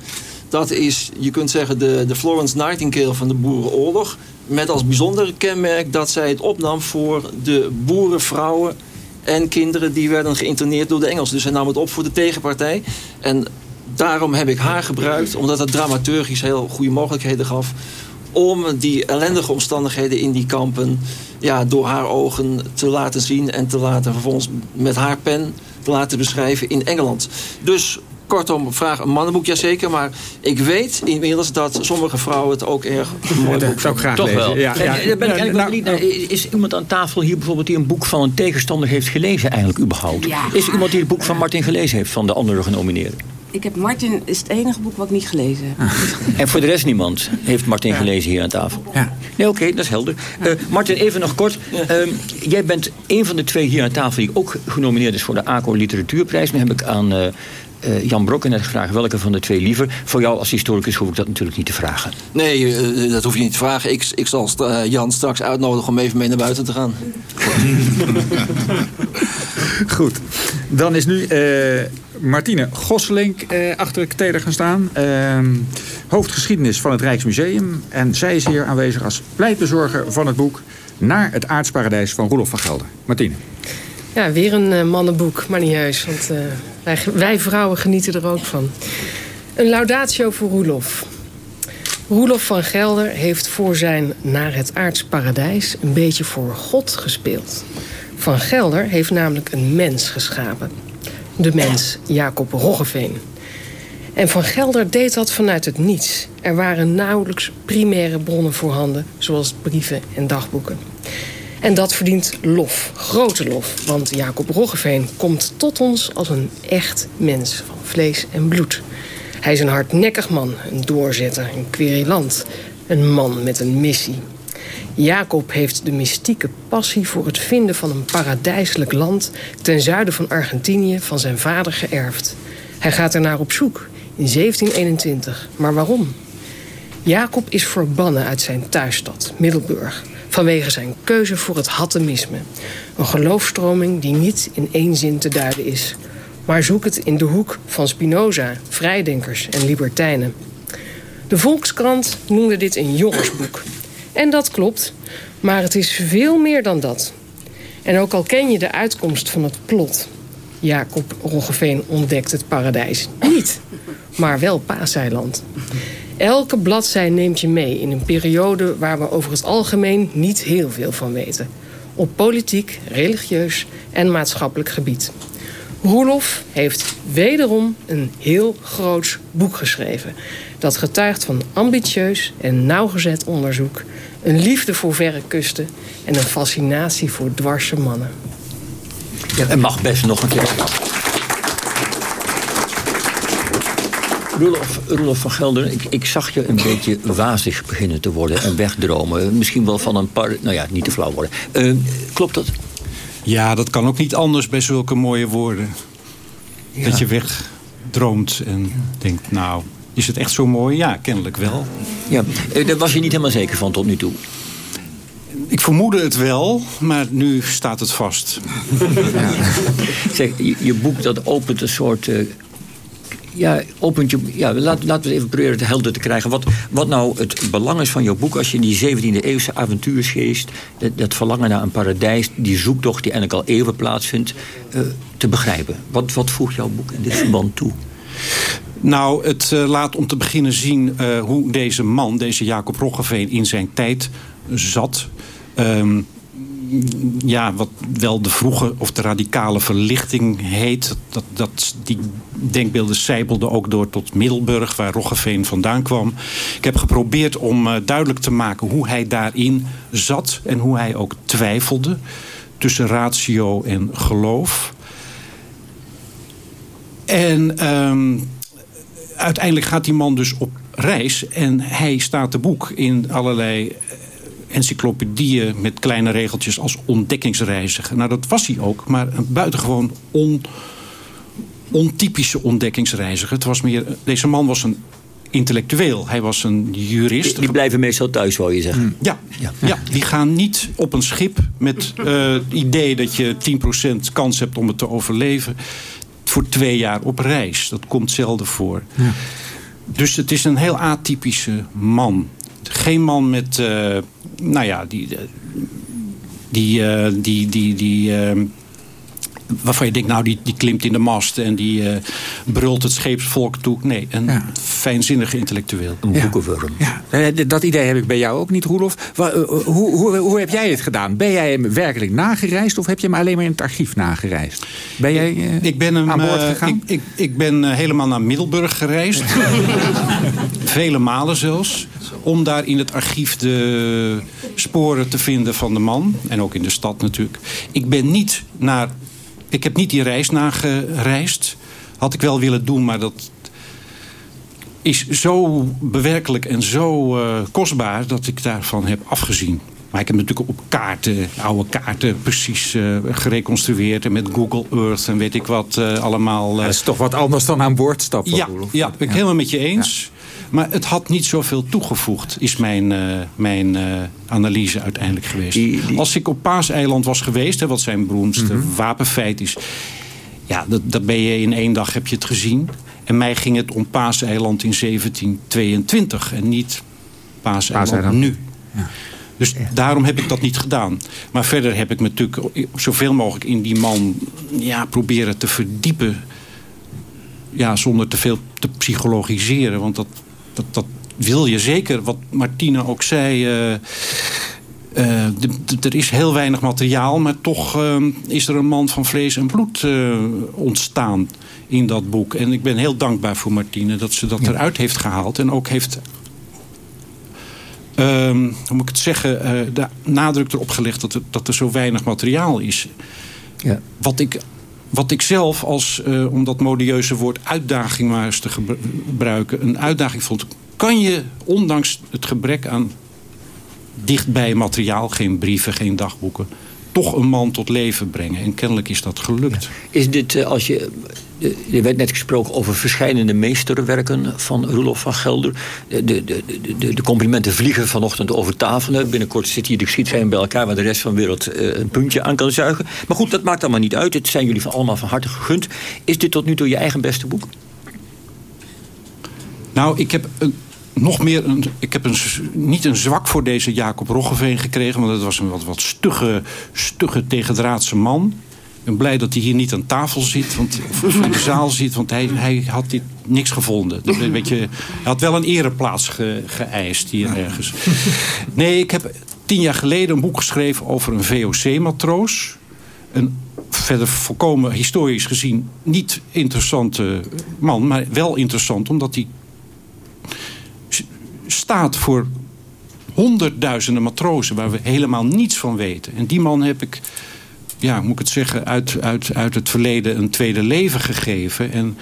Dat is, je kunt zeggen, de, de Florence Nightingale van de Boerenoorlog met als bijzonder kenmerk dat zij het opnam voor de boerenvrouwen en kinderen die werden geïnterneerd door de Engelsen. Dus zij nam het op voor de tegenpartij. En daarom heb ik haar gebruikt, omdat het dramaturgisch heel goede mogelijkheden gaf om die ellendige omstandigheden in die kampen ja, door haar ogen te laten zien en te laten vervolgens met haar pen te laten beschrijven in Engeland. Dus Kortom, vraag een mannenboek, jazeker. Maar ik weet inmiddels dat sommige vrouwen het ook erg mooi Dat zou ik graag Toch lezen. wel. Ja, ja. En, ben ik eigenlijk nou, is iemand aan tafel hier bijvoorbeeld die een boek van een tegenstander heeft gelezen eigenlijk überhaupt? Ja. Is iemand die het boek van Martin gelezen heeft van de andere genomineerden? Ik heb Martin, is het enige boek wat ik niet gelezen heb. En voor de rest niemand heeft Martin gelezen hier aan tafel? Ja. Nee, oké, dat is helder. Uh, Martin, even nog kort. Uh, jij bent een van de twee hier aan tafel die ook genomineerd is voor de ACO Literatuurprijs. Nu heb ik aan uh, uh, Jan Brokken net gevraagd welke van de twee liever. Voor jou als historicus hoef ik dat natuurlijk niet te vragen. Nee, uh, dat hoef je niet te vragen. Ik, ik zal st uh, Jan straks uitnodigen om even mee naar buiten te gaan. Goed. Dan is nu Martine Gosselink achter de katheder gaan staan. Ehm, hoofdgeschiedenis van het Rijksmuseum. En zij is hier aanwezig als pleitbezorger van het boek... Naar het aardsparadijs van Roelof van Gelder. Martine. Ja, weer een uh, mannenboek, maar niet heus. Want wij, wij, vrouwen genieten er ook van. Een laudatio voor Roelof. Roelof van Gelder heeft voor zijn Naar het aardsparadijs... een beetje voor God gespeeld. Van Gelder heeft namelijk een mens geschapen. De mens Jacob Roggeveen. En Van Gelder deed dat vanuit het niets. Er waren nauwelijks primaire bronnen voorhanden... zoals brieven en dagboeken. En dat verdient lof, grote lof. Want Jacob Roggeveen komt tot ons als een echt mens van vlees en bloed. Hij is een hardnekkig man, een doorzetter, een querulant. Een man met een missie. Jacob heeft de mystieke passie voor het vinden van een paradijselijk land... ten zuiden van Argentinië van zijn vader geërfd. Hij gaat ernaar op zoek in 1721. Maar waarom? Jacob is verbannen uit zijn thuisstad, Middelburg vanwege zijn keuze voor het hattemisme. Een geloofstroming die niet in één zin te duiden is. Maar zoek het in de hoek van Spinoza, vrijdenkers en libertijnen. De Volkskrant noemde dit een jongensboek. En dat klopt, maar het is veel meer dan dat. En ook al ken je de uitkomst van het plot... Jacob Roggeveen ontdekt het paradijs niet, maar wel Paaseiland. Elke bladzij neemt je mee in een periode waar we over het algemeen niet heel veel van weten. Op politiek, religieus en maatschappelijk gebied. Roelof heeft wederom een heel groot boek geschreven. Dat getuigt van ambitieus en nauwgezet onderzoek... een liefde voor verre kusten en een fascinatie voor dwarse mannen. Ja, en mag best nog een keer. Roelof, Roelof van Gelder, ik, ik, zag je een beetje wazig beginnen te worden en wegdromen. Misschien wel van een paar, nou ja, niet te flauw worden. Uh, klopt dat? Ja, dat kan ook niet anders bij zulke mooie woorden. Ja. Dat je wegdroomt en denkt, nou, is het echt zo mooi? Ja, kennelijk wel. Ja, daar was je niet helemaal zeker van tot nu toe. Ik vermoedde het wel, maar nu staat het vast. Ja. Zeg, je, je, boek dat opent een soort... Uh, ja, opent je, ja laat, laten we even proberen het helder te krijgen. Wat, wat nou het belang is van jouw boek... als je in die 17e eeuwse avontuursgeest... Dat, dat, verlangen naar een paradijs, die zoektocht die eigenlijk al eeuwen plaatsvindt... Uh, te begrijpen. Wat, wat voegt jouw boek in dit verband toe? Nou, het uh, laat om te beginnen zien uh, hoe deze man, deze Jacob Roggeveen... in zijn tijd zat... Um, ja, wat wel de vroege of de radicale verlichting heet. Dat, dat, die denkbeelden zijpelden ook door tot Middelburg, waar Roggeveen vandaan kwam. Ik heb geprobeerd om uh, duidelijk te maken hoe hij daarin zat en hoe hij ook twijfelde tussen ratio en geloof. En um, uiteindelijk gaat die man dus op reis en hij staat te boek in allerlei encyclopedieën met kleine regeltjes als ontdekkingsreiziger. Nou, dat was hij ook, maar een buitengewoon on, ontypische ontdekkingsreiziger. Het was meer, deze man was een intellectueel. Hij was een jurist. Die, die blijven meestal thuis, wou je zeggen. Ja, ja, ja. die gaan niet op een schip met uh, het idee dat je 10% kans hebt om het te overleven. Voor twee jaar op reis. Dat komt zelden voor. Ja. Dus het is een heel atypische man geen man met, uh, nou ja, die, die, uh, die, die, die uh, waarvan je denkt, nou, die, die klimt in de mast en die uh, brult het scheepsvolk toe. Nee, een ja. fijnzinnige intellectueel. Een boekenworm. Ja. ja. Dat idee heb ik bij jou ook niet, Roelof. Hoe, hoe, hoe heb jij het gedaan? Ben jij hem werkelijk nagereisd of heb je hem alleen maar in het archief nagereisd? Ben jij uh, ik ben hem, aan boord gegaan? Ik, ik, ik ben helemaal naar Middelburg gereisd. Vele malen zelfs om daar in het archief de sporen te vinden van de man. En ook in de stad natuurlijk. Ik ben niet naar... Ik heb niet die reis nagereisd. Had ik wel willen doen, maar dat is zo bewerkelijk en zo uh, kostbaar... dat ik daarvan heb afgezien. Maar ik heb natuurlijk op kaarten, oude kaarten, precies uh, gereconstrueerd. En met Google Earth en weet ik wat uh, allemaal. dat is toch wat anders dan aan boord stappen, Ja, ja ben ik ja. helemaal met je eens. Ja. Maar het had niet zoveel toegevoegd, is mijn, uh, mijn uh, analyse uiteindelijk geweest. Die, die... Als ik op Paaseiland was geweest, hè, wat zijn beroemdste mm -hmm. wapenfeit is... ja, dat, dat ben je in één dag heb je het gezien. En mij ging het om Paaseiland in 1722 en niet Paaseiland, Paaseiland. nu. Ja. Dus daarom heb ik dat niet gedaan. Maar verder heb ik me natuurlijk zoveel mogelijk in die man ja, proberen te verdiepen. Ja, zonder te veel te psychologiseren. Want dat, dat, dat wil je zeker. Wat Martine ook zei... Uh, uh, er is heel weinig materiaal, maar toch uh, is er een man van vlees en bloed ontstaan in dat boek. En ik ben heel dankbaar voor Martine dat ze dat ja. eruit heeft gehaald. En ook heeft, um, hoe moet ik het zeggen, de nadruk erop gelegd dat er, dat er zo weinig materiaal is. Ja. Wat ik wat ik zelf als, uh, om dat modieuze woord uitdaging maar eens te gebruiken... een uitdaging vond. Kan je, ondanks het gebrek aan dichtbij materiaal... geen brieven, geen dagboeken... toch een man tot leven brengen? En kennelijk is dat gelukt. Is dit, uh, als je... Er werd net gesproken over verschillende meesterwerken van Roelof van Gelder. De, de, de, de, de complimenten vliegen vanochtend over tafel. Binnenkort zit hier de geschiedschijn bij elkaar... waar de rest van de wereld uh, een puntje aan kan zuigen. Maar goed, dat maakt allemaal niet uit. Het zijn jullie allemaal van harte gegund. Is dit tot nu toe je eigen beste boek? Nou, ik heb... Nog meer een, ik heb een, niet een zwak voor deze Jacob Roggeveen gekregen. Want het was een wat, wat stugge, stugge tegendraadse man. Ben blij dat hij hier niet aan tafel zit. Want, of in de zaal zit. Want hij, hij had dit niks gevonden. Dat, weet je, hij had wel een ereplaats ge, geëist hier ergens. Nee, ik heb tien jaar geleden een boek geschreven over een VOC-matroos. Een verder volkomen historisch gezien niet interessante man. Maar wel interessant omdat hij staat voor honderdduizenden matrozen waar we helemaal niets van weten. En die man heb ik, ja, moet ik het zeggen, uit, uit, uit het verleden een tweede leven gegeven. En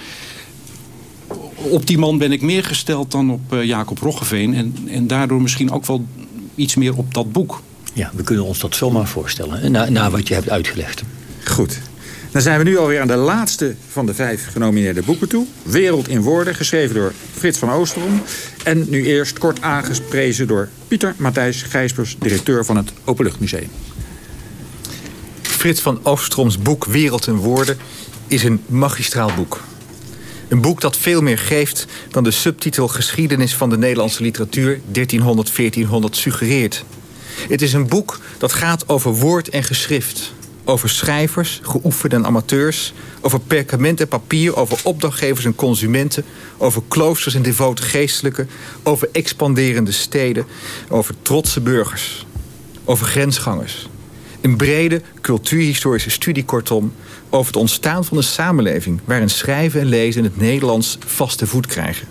op die man ben ik meer gesteld dan op uh, Jacob Roggeveen. En, en daardoor misschien ook wel iets meer op dat boek. Ja, we kunnen ons dat zomaar voorstellen. Na, na wat je hebt uitgelegd. Goed. Dan zijn we nu alweer aan de laatste van de vijf genomineerde boeken toe. Wereld in woorden, geschreven door Frits van Oosterom. En nu eerst kort aangesprezen door Pieter Matthijs Gijspers... directeur van het Openluchtmuseum. Frits van Oosteroms boek Wereld in woorden is een magistraal boek. Een boek dat veel meer geeft dan de subtitel Geschiedenis van de Nederlandse literatuur 1300-1400 suggereert. Het is een boek dat gaat over woord en geschrift over schrijvers, geoefende en amateurs... over perkament en papier, over opdrachtgevers en consumenten... over kloosters en devote geestelijken... over expanderende steden, over trotse burgers... over grensgangers. Een brede cultuurhistorische studie kortom over het ontstaan van een samenleving... waarin schrijven en lezen in het Nederlands vaste voet krijgen.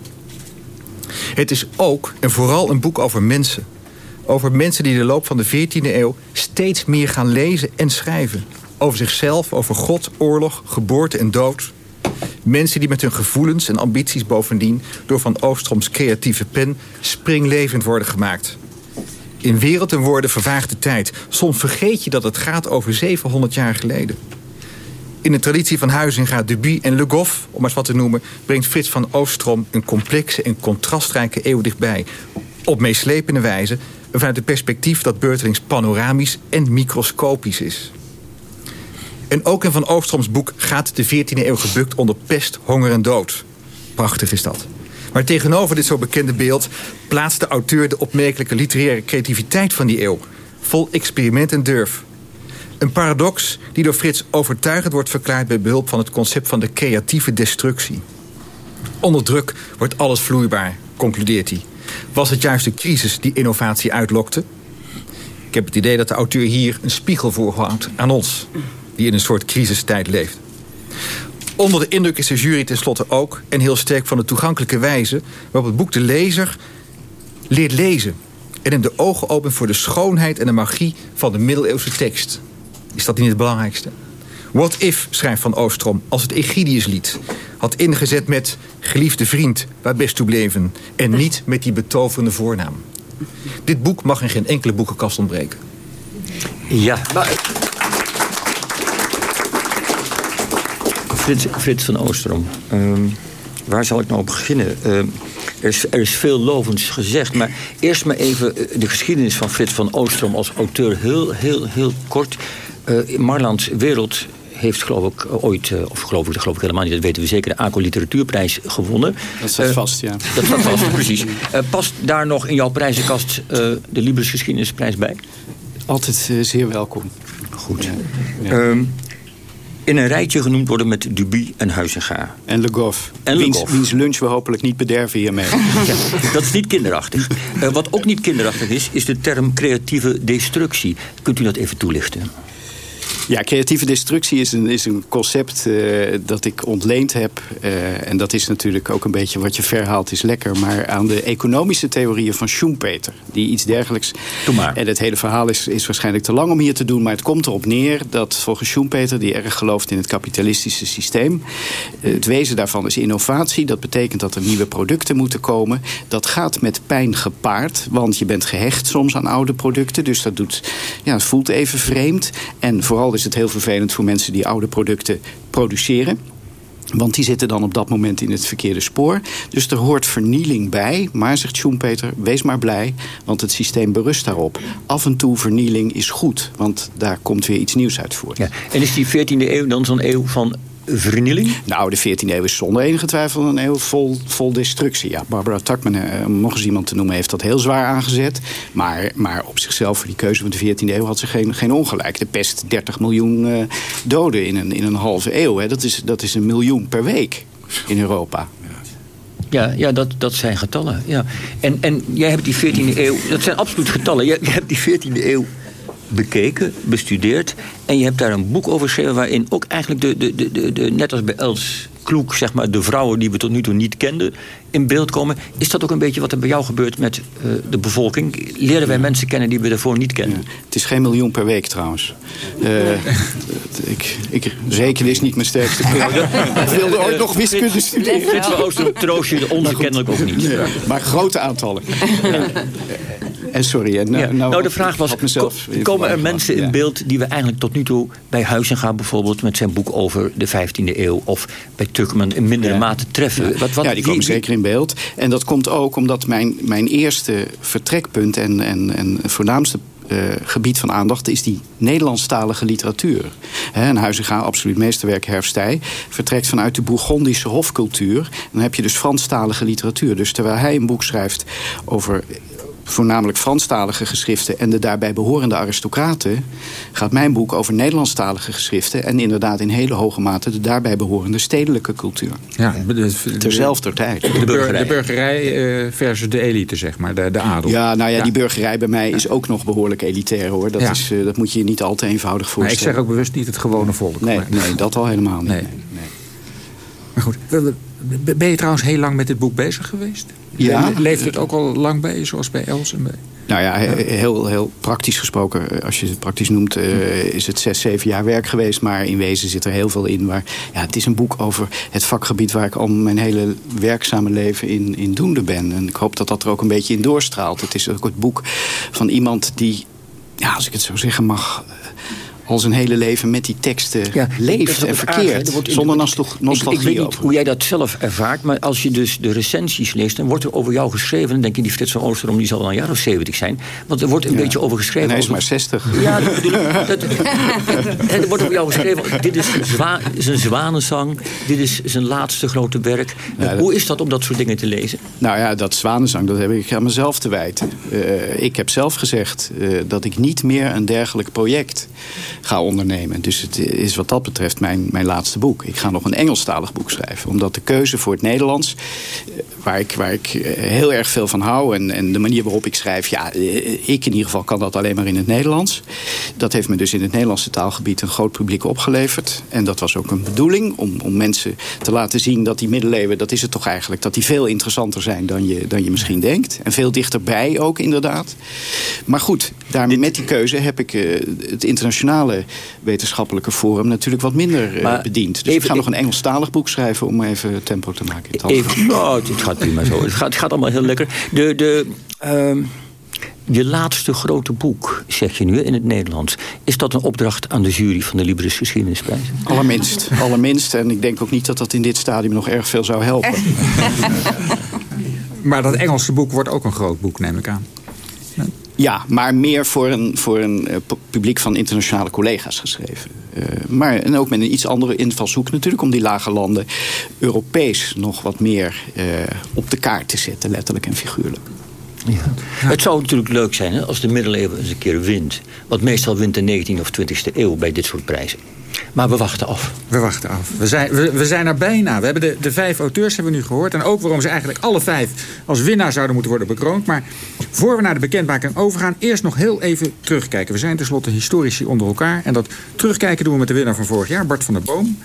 Het is ook en vooral een boek over mensen. Over mensen die de loop van de 14e eeuw steeds meer gaan lezen en schrijven. Over zichzelf, over God, oorlog, geboorte en dood. Mensen die met hun gevoelens en ambities bovendien... door Van Oostroms creatieve pen springlevend worden gemaakt. In wereld en woorden vervaagt de tijd. Soms vergeet je dat het gaat over 700 jaar geleden. In de traditie van Huizinga, Duby en Le Goff, om maar eens wat te noemen... brengt Frits van Oostrom een complexe en contrastrijke eeuw dichtbij. Op meeslepende wijze, vanuit het perspectief dat beurtelings panoramisch en microscopisch is. En ook in Van Oostroms boek gaat de 14e eeuw gebukt onder pest, honger en dood. Prachtig is dat. Maar tegenover dit zo bekende beeld plaatst de auteur de opmerkelijke literaire creativiteit van die eeuw. Vol experiment en durf. Een paradox die door Frits overtuigend wordt verklaard... bij behulp van het concept van de creatieve destructie. Onder druk wordt alles vloeibaar, concludeert hij. Was het juist de crisis die innovatie uitlokte? Ik heb het idee dat de auteur hier een spiegel voorhoudt aan ons... die in een soort crisistijd leeft. Onder de indruk is de jury tenslotte ook... en heel sterk van de toegankelijke wijze... waarop het boek de lezer leert lezen... en hem de ogen opent voor de schoonheid en de magie van de middeleeuwse tekst. Is dat niet het belangrijkste? What if, schrijft Van Oostrom, als het Egidiuslied... had ingezet met geliefde vriend, waar best toe bleven... en niet met die betoverende voornaam. Dit boek mag in geen enkele boekenkast ontbreken. Ja, maar... Frits, Frits van Oostrom, ehm, waar zal ik nou op beginnen? Ehm, er, is, er is veel lovends gezegd, maar eerst maar even eh, de geschiedenis van Frits van Oostrom als auteur heel, heel, heel kort. Uh, Marlands Wereld heeft geloof ik ooit, uh, of geloof ik, dat geloof ik helemaal niet, dat weten we zeker, de ACO Literatuurprijs gewonnen. Dat staat uh, vast, ja. Dat staat vast, precies. Uh, past daar nog in jouw prijzenkast de Libris Geschiedenisprijs bij? Altijd zeer welkom. Goed. Ja, ja. Um, in een rijtje genoemd worden met Duby en Huizinga. En Le Goff. En wiens, wiens lunch we hopelijk niet bederven hiermee. ja, dat is niet kinderachtig. Uh, wat ook niet kinderachtig is, is de term creatieve destructie. Kunt u dat even toelichten? Ja, creatieve destructie is een, is een concept uh, dat ik ontleend heb. Uh, en dat is natuurlijk ook een beetje wat je verhaalt is lekker. Maar aan de economische theorieën van Schumpeter. Die iets dergelijks... Doe maar. En het hele verhaal is, is waarschijnlijk te lang om hier te doen. Maar het komt erop neer dat volgens Schumpeter... die erg gelooft in het kapitalistische systeem... Uh, het wezen daarvan is innovatie. Dat betekent dat er nieuwe producten moeten komen. Dat gaat met pijn gepaard. Want je bent gehecht soms aan oude producten. Dus dat doet, ja, het voelt even vreemd. En vooral is het heel vervelend voor mensen die oude producten produceren. Want die zitten dan op dat moment in het verkeerde spoor. Dus er hoort vernieling bij. Maar, zegt Schumpeter, wees maar blij. Want het systeem berust daarop. Af en toe vernieling is goed. Want daar komt weer iets nieuws uit voort. Ja. En is die 14e eeuw dan zo'n eeuw van vernieling? Nou, de 14e eeuw is zonder enige twijfel een eeuw vol, vol destructie. Ja, Barbara Tuckman, eh, om nog eens iemand te noemen, heeft dat heel zwaar aangezet. Maar, maar op zichzelf, voor die keuze van de 14e eeuw, had ze geen, geen ongelijk. De pest, 30 miljoen uh, doden in een, in een halve eeuw. Hè. Dat, is, dat is een miljoen per week in Europa. Ja, ja dat, dat zijn getallen. Ja. En, en jij hebt die 14e eeuw, dat zijn absoluut getallen. Je hebt die 14e eeuw bekeken, bestudeerd. En je hebt daar een boek over geschreven waarin ook eigenlijk de, de, de, de, net als bij Els Kloek, zeg maar, de vrouwen die we tot nu toe niet kenden, in beeld komen. Is dat ook een beetje wat er bij jou gebeurt met uh, de bevolking? Leren wij mensen kennen die we daarvoor niet kennen? Ja, het is geen miljoen per week trouwens. Uh, ik, ik, rekenen is niet mijn sterkste punt. ik wilde ooit nog wiskunde studeren. Frits van Ooster troost je de onze kennelijk ook niet. Maar grote aantallen. En sorry, en, ja. nou, nou, de vraag was, mezelf komen er mensen in beeld... die we eigenlijk tot nu toe bij Huizinga bijvoorbeeld... met zijn boek over de 15e eeuw... of bij Tuckman in mindere ja. mate treffen? Ja, wat, wat, ja die komen zeker in beeld. En dat komt ook omdat mijn, mijn eerste vertrekpunt... en, en, en voornaamste uh, gebied van aandacht is die Nederlandstalige literatuur. He, en Huizinga, absoluut meesterwerk Herfstij, vertrekt vanuit de Bourgondische hofcultuur. En dan heb je dus Franstalige literatuur. Dus terwijl hij een boek schrijft over voornamelijk Franstalige geschriften... en de daarbij behorende aristocraten... gaat mijn boek over Nederlandstalige geschriften... en inderdaad in hele hoge mate de daarbij behorende stedelijke cultuur. Ja, Terzelfde tijd. De, burgerij, de burgerij uh, versus de elite, zeg maar, de, de adel. Ja, nou ja, die burgerij bij mij is ook nog behoorlijk elitair, hoor. Dat, is, uh, dat moet je je niet al te eenvoudig voorstellen. Maar ik zeg ook bewust niet het gewone volk. Nee, nee dat al helemaal niet. Nee. nee. Maar goed, ben je trouwens heel lang met dit boek bezig geweest? Ja. Leeft het ook al lang bij je, zoals bij Els en bij... Nou ja, heel, heel praktisch gesproken, eh, als je het praktisch noemt... Uh, is het zes, zeven jaar werk geweest. Maar in wezen zit er heel veel in. Waar, ja, het is een boek over het vakgebied waar ik al mijn hele werkzame leven in, in doende ben. En ik hoop dat dat er ook een beetje in doorstraalt. Het is ook het boek van iemand die, ja, als ik het zo zeggen mag al zijn hele leven met die teksten ja, leeft en verkeert. zonder nostalgie ik, ik weet niet hoe jij dat zelf ervaart, maar als je dus de recensies leest... dan wordt er over jou geschreven. Dan denk je, die Frits van Oosterom die zal wel een jaar of 70 zijn. Want er wordt een beetje over geschreven. En hij is maar 60. Ja, dat bedoel ik. Dat, en er wordt over jou geschreven, dit is zwa, zijn zwanenzang. Dit is zijn laatste grote werk. hoe is dat om dat soort dingen te lezen? Nou ja, dat zwanenzang, dat heb ik aan mezelf te wijten. Uh, ik heb zelf gezegd uh, dat ik niet meer een dergelijk project ga ondernemen. Dus het is wat dat betreft mijn, mijn laatste boek. Ik ga nog een Engelstalig boek schrijven. Omdat de keuze voor het Nederlands, eh, waar ik, waar ik eh, heel erg veel van hou... En, en de manier waarop ik schrijf, ja, eh, ik in ieder geval kan dat alleen maar in het Nederlands. Dat heeft me dus in het Nederlandse taalgebied een groot publiek opgeleverd. En dat was ook een bedoeling om, om mensen te laten zien dat die middeleeuwen... dat is het toch eigenlijk, dat die veel interessanter zijn dan je, dan je misschien denkt. En veel dichterbij ook inderdaad. Maar goed, daarmee met die keuze heb ik het internationale wetenschappelijke forum natuurlijk wat minder uh, bediend. Dus ik ga nog een Engelstalig boek schrijven om even tempo te maken. In het even, oh, het gaat prima zo. Het gaat, het gaat allemaal heel lekker. De, de, uh, je laatste grote boek, zeg je nu in het Nederlands. Is dat een opdracht aan de jury van de Libris Geschiedenisprijs? Allerminst. Allerminst. En ik denk ook niet dat dat in dit stadium nog erg veel zou helpen. maar dat Engelse boek wordt ook een groot boek, neem ik aan. Ja, maar meer voor een, voor een uh, publiek van internationale collega's geschreven. Uh, maar en ook met een iets andere invalshoek natuurlijk... om die lage landen Europees nog wat meer uh, op de kaart te zetten, letterlijk en figuurlijk. Ja. Het zou natuurlijk leuk zijn hè, als de middeleeuwen eens een keer wint. Want meestal wint de 19e of 20e eeuw bij dit soort prijzen. Maar we wachten af. We wachten af. We zijn, we, we zijn er bijna. We hebben de, de vijf auteurs hebben we nu gehoord. En ook waarom ze eigenlijk alle vijf als winnaar zouden moeten worden bekroond. Maar voor we naar de bekendmaking overgaan, eerst nog heel even terugkijken. We zijn tenslotte historici onder elkaar. En dat terugkijken doen we met de winnaar van vorig jaar, Bart van der Boom.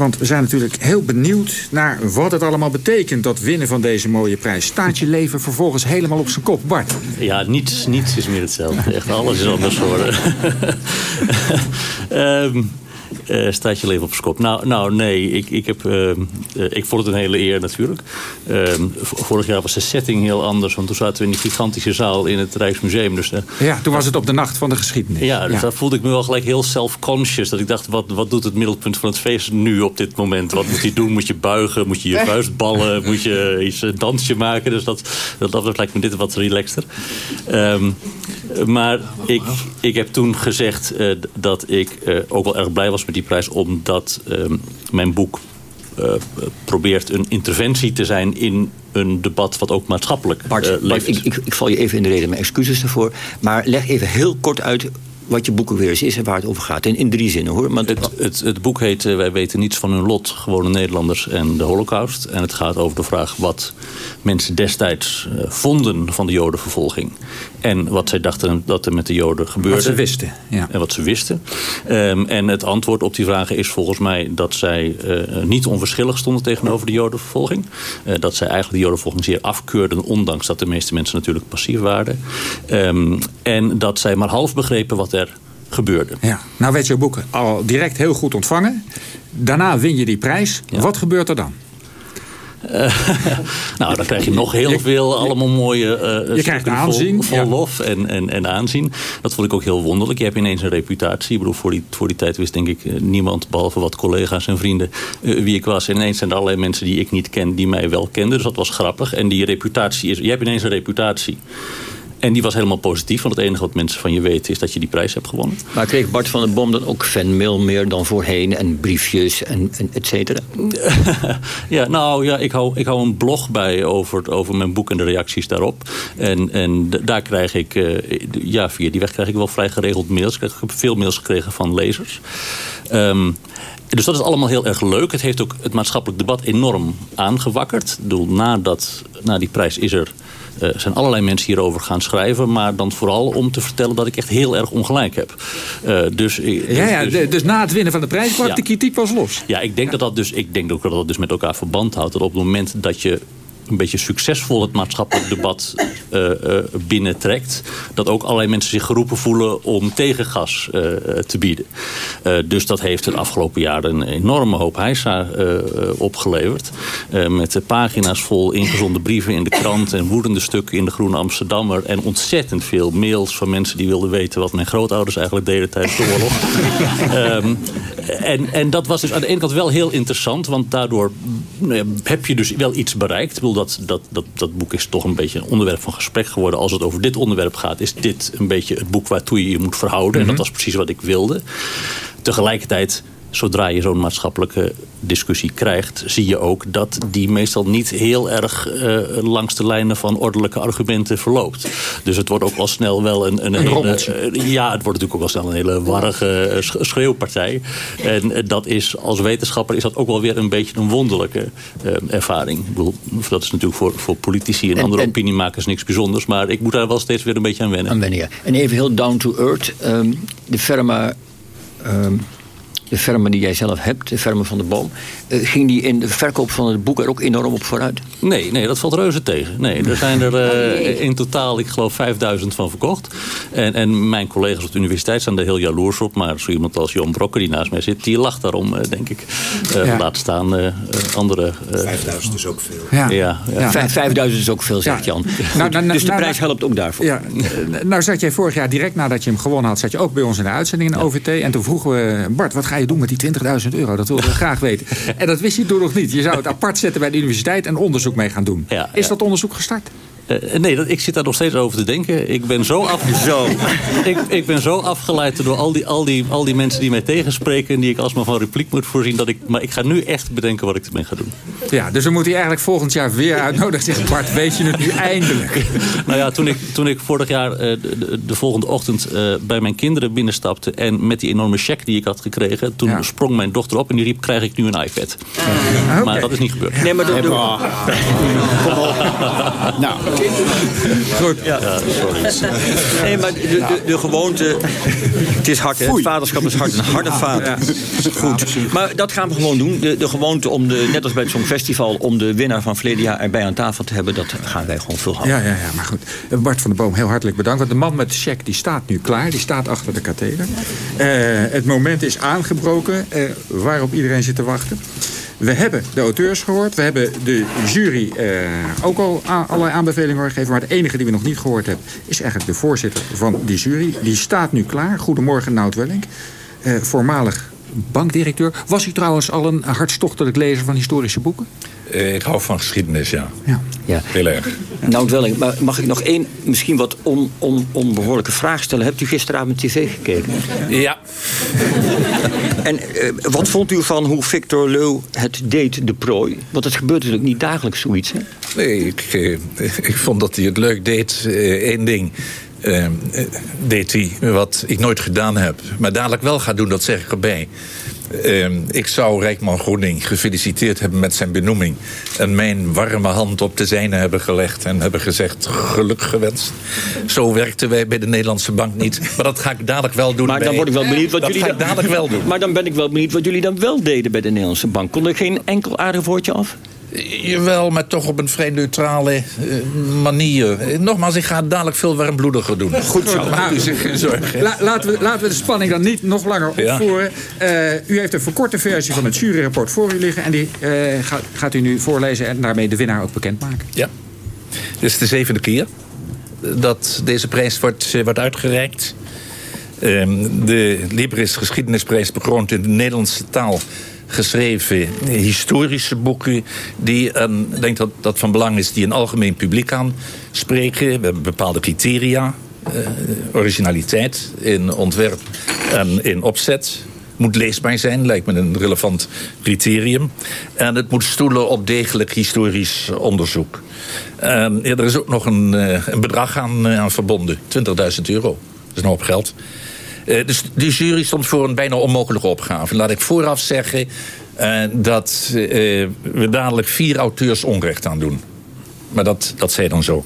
Want we zijn natuurlijk heel benieuwd naar wat het allemaal betekent... dat winnen van deze mooie prijs. Staat je leven vervolgens helemaal op zijn kop, Bart? Ja, niets, niets is meer hetzelfde. Echt alles is anders geworden. um, uh, staat je leven op schop? Nou, nou nee, ik, ik, heb, uh, ik vond het een hele eer natuurlijk. Ehm, vorig jaar was de setting heel anders. Want toen zaten we in die gigantische zaal in het Rijksmuseum. Dus, ja, toen was het op de nacht van de geschiedenis. Ja, dus daar voelde ik me wel gelijk heel self-conscious. Dat ik dacht, wat, wat doet het middelpunt van het feest nu op dit moment? Wat moet hij doen? Moet je buigen? Moet je je vuist ballen? Moet je iets, een dansje maken? Dus dat, dat, dat lijkt me dit wat relaxter. Um, maar ik, ik heb toen gezegd uh, dat ik uh, ook wel erg blij was met die prijs... omdat uh, mijn boek uh, probeert een interventie te zijn in een debat wat ook maatschappelijk Bart, Bart ik, ik, ik, val je even in de reden, mijn excuses daarvoor. Maar leg even heel kort uit wat je boek weer eens is en waar het over gaat. In, in drie zinnen hoor. Maar het, het, het, boek heet Wij weten niets van hun lot, gewone Nederlanders en de holocaust. En het gaat over de vraag wat mensen destijds vonden van de jodenvervolging. En wat zij dachten dat er met de joden gebeurde. Wat ze wisten. Ja. En wat ze wisten. Um, en het antwoord op die vragen is volgens mij dat zij uh, niet onverschillig stonden tegenover de jodenvervolging. Uh, dat zij eigenlijk de jodenvervolging zeer afkeurden, ondanks dat de meeste mensen natuurlijk passief waren. Um, en dat zij maar half begrepen wat er gebeurde. Ja. Nou werd je boek al direct heel goed ontvangen. Daarna win je die prijs. Ja. Wat gebeurt er dan? Nou, dan krijg je nog heel veel, allemaal mooie... Uh, je krijgt aanzien. Vol, vol ja. lof en, en, en aanzien. Dat vond ik ook heel wonderlijk. Je hebt ineens een reputatie. Ik bedoel, voor die, voor die tijd wist denk ik niemand... behalve wat collega's en vrienden uh, wie ik was. En ineens zijn er allerlei mensen die ik niet ken... die mij wel kenden. Dus dat was grappig. En die reputatie is... Je hebt ineens een reputatie. En die was helemaal positief. Want het enige wat mensen van je weten is dat je die prijs hebt gewonnen. Maar kreeg Bart van den Bom dan ook fanmail meer dan voorheen? En briefjes en, en et cetera? ja, nou ja, ik hou, ik hou een blog bij over, over mijn boek en de reacties daarop. En, en daar krijg ik, uh, ja, via die weg krijg ik wel vrij geregeld mails. Ik heb veel mails gekregen van lezers. Um, dus dat is allemaal heel erg leuk. Het heeft ook het maatschappelijk debat enorm aangewakkerd. Ik bedoel, nadat, na die prijs is er uh, zijn allerlei mensen hierover gaan schrijven. Maar dan vooral om te vertellen dat ik echt heel erg ongelijk heb. Uh, dus, dus, ja, ja, dus, dus, na het winnen van de prijs ja, de kritiek pas los. Ja, ik denk. Dat, dat, dus, ik denk ook dat dat dus met elkaar verband houdt. Dat op het moment dat je een beetje succesvol het maatschappelijk debat uh, uh, binnentrekt. Dat ook allerlei mensen zich geroepen voelen om tegengas uh, te bieden. dus dat heeft het afgelopen jaar een enorme hoop heisa opgeleverd. met pagina's vol ingezonde brieven in de krant en woedende stukken in de Groene Amsterdammer. En ontzettend veel mails van mensen die wilden weten wat mijn grootouders eigenlijk deden tijdens de oorlog. um, en, en dat was dus aan de ene kant wel heel interessant, want daardoor heb je dus wel iets bereikt. Ik bedoel, dat, dat, dat, dat boek is toch een beetje een onderwerp van gesprek geworden. Als het over dit onderwerp gaat, is dit een beetje het boek waartoe je je moet verhouden. En dat was precies wat ik wilde. Tegelijkertijd zodra je zo'n maatschappelijke discussie krijgt... zie je ook dat die meestal niet heel erg uh, langs de lijnen van ordelijke argumenten verloopt. Dus het wordt ook wel snel wel een, een, een hele... Uh, ja, het wordt natuurlijk ook wel snel een hele warrige uh, schreeuwpartij. En dat is, als wetenschapper is dat ook wel weer een beetje een wonderlijke ervaring. Ik bedoel, dat is natuurlijk voor, voor politici en, en andere en, opiniemakers niks bijzonders. Maar ik moet daar wel steeds weer een beetje aan wennen. Aan wennen, ja. En even heel down to earth. Um, de firma... Um de firma die jij zelf hebt, de firma van de boom... Uh, ging die in de verkoop van het boek er ook enorm op vooruit? Nee, nee dat valt reuze tegen. Nee, er zijn er uh, in totaal, ik geloof, 5000 van verkocht. En, en mijn collega's op de universiteit zijn er heel jaloers op. Maar zo iemand als Jon Brokker, die naast mij zit, die lacht daarom, uh, denk ik. Ja. Laat staan andere... 5000 is ook veel. Ja, ja, ja. 5000 is ook veel, zegt Jan. Nou, nou, dus de prijs nou, helpt ook daarvoor. Ja. Nou zat jij vorig jaar, direct nadat je hem gewonnen had... zat je ook bij ons in de uitzending in OVT. En toen vroegen we, Bart, wat ga je je doen met die 20.000 euro? Dat wilden we graag weten. En dat wist je toen nog niet. Je zou het apart zetten bij de universiteit en onderzoek mee gaan doen. Ja, Is dat onderzoek gestart? Uh, nee, dat, ik zit daar nog steeds over te denken. Ik ben zo, af, zo. ik, ik ben zo afgeleid door al die, al, die, al die mensen die mij tegenspreken... en die ik alsmaar van repliek moet voorzien. Dat ik, maar ik ga nu echt bedenken wat ik ermee ga doen. Ja, dus we moeten je eigenlijk volgend jaar weer uitnodigen. Zegt Bart, weet je het nu eindelijk? nou ja, toen ik, toen ik vorig jaar uh, de, de, de, volgende ochtend uh, bij mijn kinderen binnenstapte... en met die enorme cheque die ik had gekregen... toen ja. sprong mijn dochter op en die riep, krijg ik nu een iPad. Okay. Maar dat is niet gebeurd. Nee, maar. Kom op. nou... Goed. Ja. Nee, maar de, de, de gewoonte... Het is hard, hè? Het vaderschap is hard. Een harde vader. Goed. Maar dat gaan we gewoon doen. De, de gewoonte om, de, net als bij het Songfestival... om de winnaar van verleden jaar erbij aan tafel te hebben... dat gaan wij gewoon volhouden. Ja, ja, ja, maar goed. Bart van der Boom, heel hartelijk bedankt. Want de man met de cheque die staat nu klaar. Die staat achter de katheder. Uh, het moment is aangebroken uh, waarop iedereen zit te wachten. We hebben de auteurs gehoord. We hebben de jury eh, ook al allerlei aanbevelingen gegeven. Maar de enige die we nog niet gehoord hebben... is eigenlijk de voorzitter van die jury. Die staat nu klaar. Goedemorgen, Nout Welling. Uh, voormalig bankdirecteur. Was u trouwens al een hartstochtelijk lezer van historische boeken? Uh, ik hou van geschiedenis, ja. ja. ja. Heel erg. Nout Welling, maar mag ik nog één misschien wat on, on, onbehoorlijke vraag stellen? Hebt u gisteravond tv gekeken? Ja. en uh, wat vond u van hoe Victor Leu het deed, de prooi? Want het gebeurt natuurlijk niet dagelijks zoiets, hè? Nee, ik, uh, ik vond dat hij het leuk deed. Eén ding. Uh, deed hij wat ik nooit gedaan heb. Maar dadelijk wel ga doen, dat zeg ik erbij. Uh, ik zou Rijkman Groening gefeliciteerd hebben met zijn benoeming. En mijn warme hand op de zijne hebben gelegd. En hebben gezegd, geluk gewenst. Zo werkten wij bij de Nederlandse Bank niet. Maar dat ga ik dadelijk wel doen. Maar dan word ik wel benieuwd wat dat jullie ga ik dadelijk wel doen. Maar dan ben ik wel benieuwd wat jullie dan wel deden bij de Nederlandse Bank. Kon er geen enkel aardig woordje af? Jawel, maar toch op een vrij neutrale uh, manier. Nogmaals, ik ga dadelijk veel warmbloediger doen. Goed zo. Maakt u zich geen zorgen. La, laten, we, laten we de spanning dan niet nog langer opvoeren. Ja. Uh, u heeft een verkorte versie van het juryrapport voor u liggen. En die uh, gaat, gaat u nu voorlezen en daarmee de winnaar ook bekendmaken. Ja. Dit is de zevende keer dat deze prijs wordt, wordt uitgereikt. de Libris Geschiedenisprijs bekroont in de Nederlandse taal geschreven historische boeken... die, en ik denk dat dat van belang is, die een algemeen publiek aanspreken. We hebben bepaalde criteria. Uh, originaliteit in ontwerp en in opzet moet leesbaar zijn, lijkt me een relevant criterium. En het moet stoelen op degelijk historisch onderzoek. Ja, er is ook nog een, uh, een bedrag aan, uh, aan verbonden, 20.000 euro. Dat is een hoop geld. Uh, dus de jury stond voor een bijna onmogelijke opgave. Laat ik vooraf zeggen dat we dadelijk vier auteurs onrecht aan doen. Maar dat, dat zij dan zo.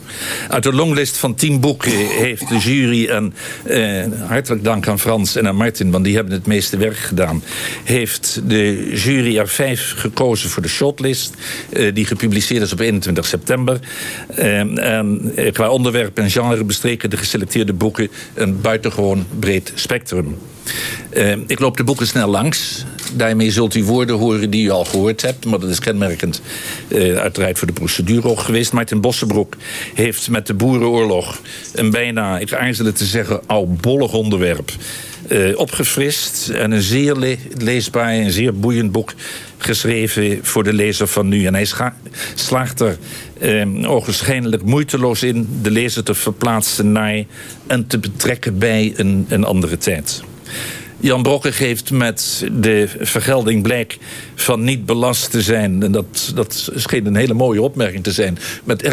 Uit de longlist van tien boeken heeft de jury... en eh, hartelijk dank aan Frans en aan Martin... want die hebben het meeste werk gedaan... heeft de jury er vijf gekozen voor de shortlist... Eh, die gepubliceerd is op 21 september. Eh, en eh, qua onderwerp en genre bestreken de geselecteerde boeken... een buitengewoon breed spectrum. Uh, ik loop de boeken snel langs. Daarmee zult u woorden horen die u al gehoord hebt. Maar dat is kenmerkend uh, uiteraard voor de procedure ook geweest. Martin Bossenbroek heeft met de Boerenoorlog... een bijna, ik aarzel het te zeggen, oudbollig onderwerp... Uh, opgefrist en een zeer le leesbaar en zeer boeiend boek geschreven voor de lezer van nu. En hij slaagt er eh, ogenschijnlijk moeiteloos in de lezer te verplaatsen naar en te betrekken bij een, een andere tijd. Jan Brokke geeft met de vergelding blijk van niet belast te zijn. En dat, dat scheen een hele mooie opmerking te zijn. Met,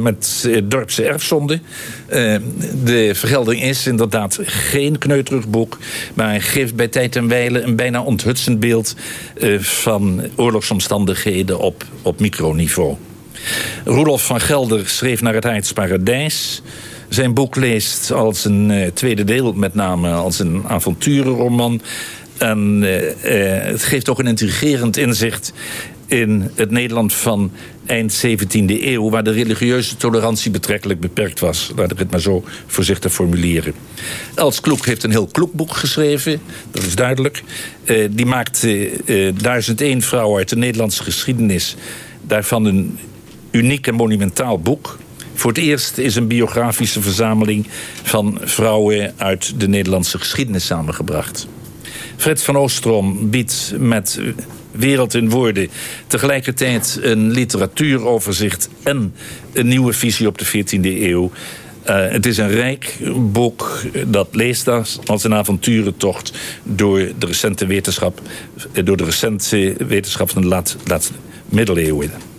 met eh, dorpse erfzonde. Uh, de vergelding is inderdaad geen kneuterig boek. Maar geeft bij tijd en wijle een bijna onthutsend beeld... Uh, van oorlogsomstandigheden op, op microniveau. Roelof van Gelder schreef naar het Heidsparadijs zijn boek leest als een uh, tweede deel, met name als een avonturenroman. En uh, uh, het geeft ook een intrigerend inzicht in het Nederland van eind 17e eeuw... waar de religieuze tolerantie betrekkelijk beperkt was. Laat ik het maar zo voorzichtig formuleren. Els Kloek heeft een heel kloek boek geschreven, dat is duidelijk. Die maakt uh, 1001 vrouwen uit de Nederlandse geschiedenis... daarvan een uniek en monumentaal boek... Voor het eerst is een biografische verzameling van vrouwen uit de Nederlandse geschiedenis samengebracht. Fred van Oostrom biedt met Wereld in Woorden tegelijkertijd een literatuuroverzicht en een nieuwe visie op de 14e eeuw. Uh, het is een rijk boek dat leest als een avonturentocht door de recente wetenschap, door de recente wetenschap van de laatste, laatste middeleeuwen.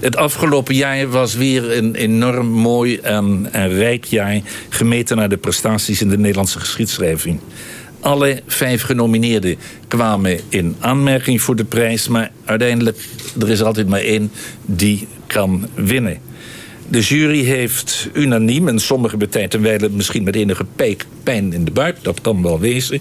Het afgelopen jaar was weer een enorm mooi en, en rijk jaar... gemeten naar de prestaties in de Nederlandse geschiedschrijving. Alle vijf genomineerden kwamen in aanmerking voor de prijs... maar uiteindelijk, er is altijd maar één die kan winnen. De jury heeft unaniem, en sommigen bij tijd en wijle misschien met enige pijn in de buik, dat kan wel wezen,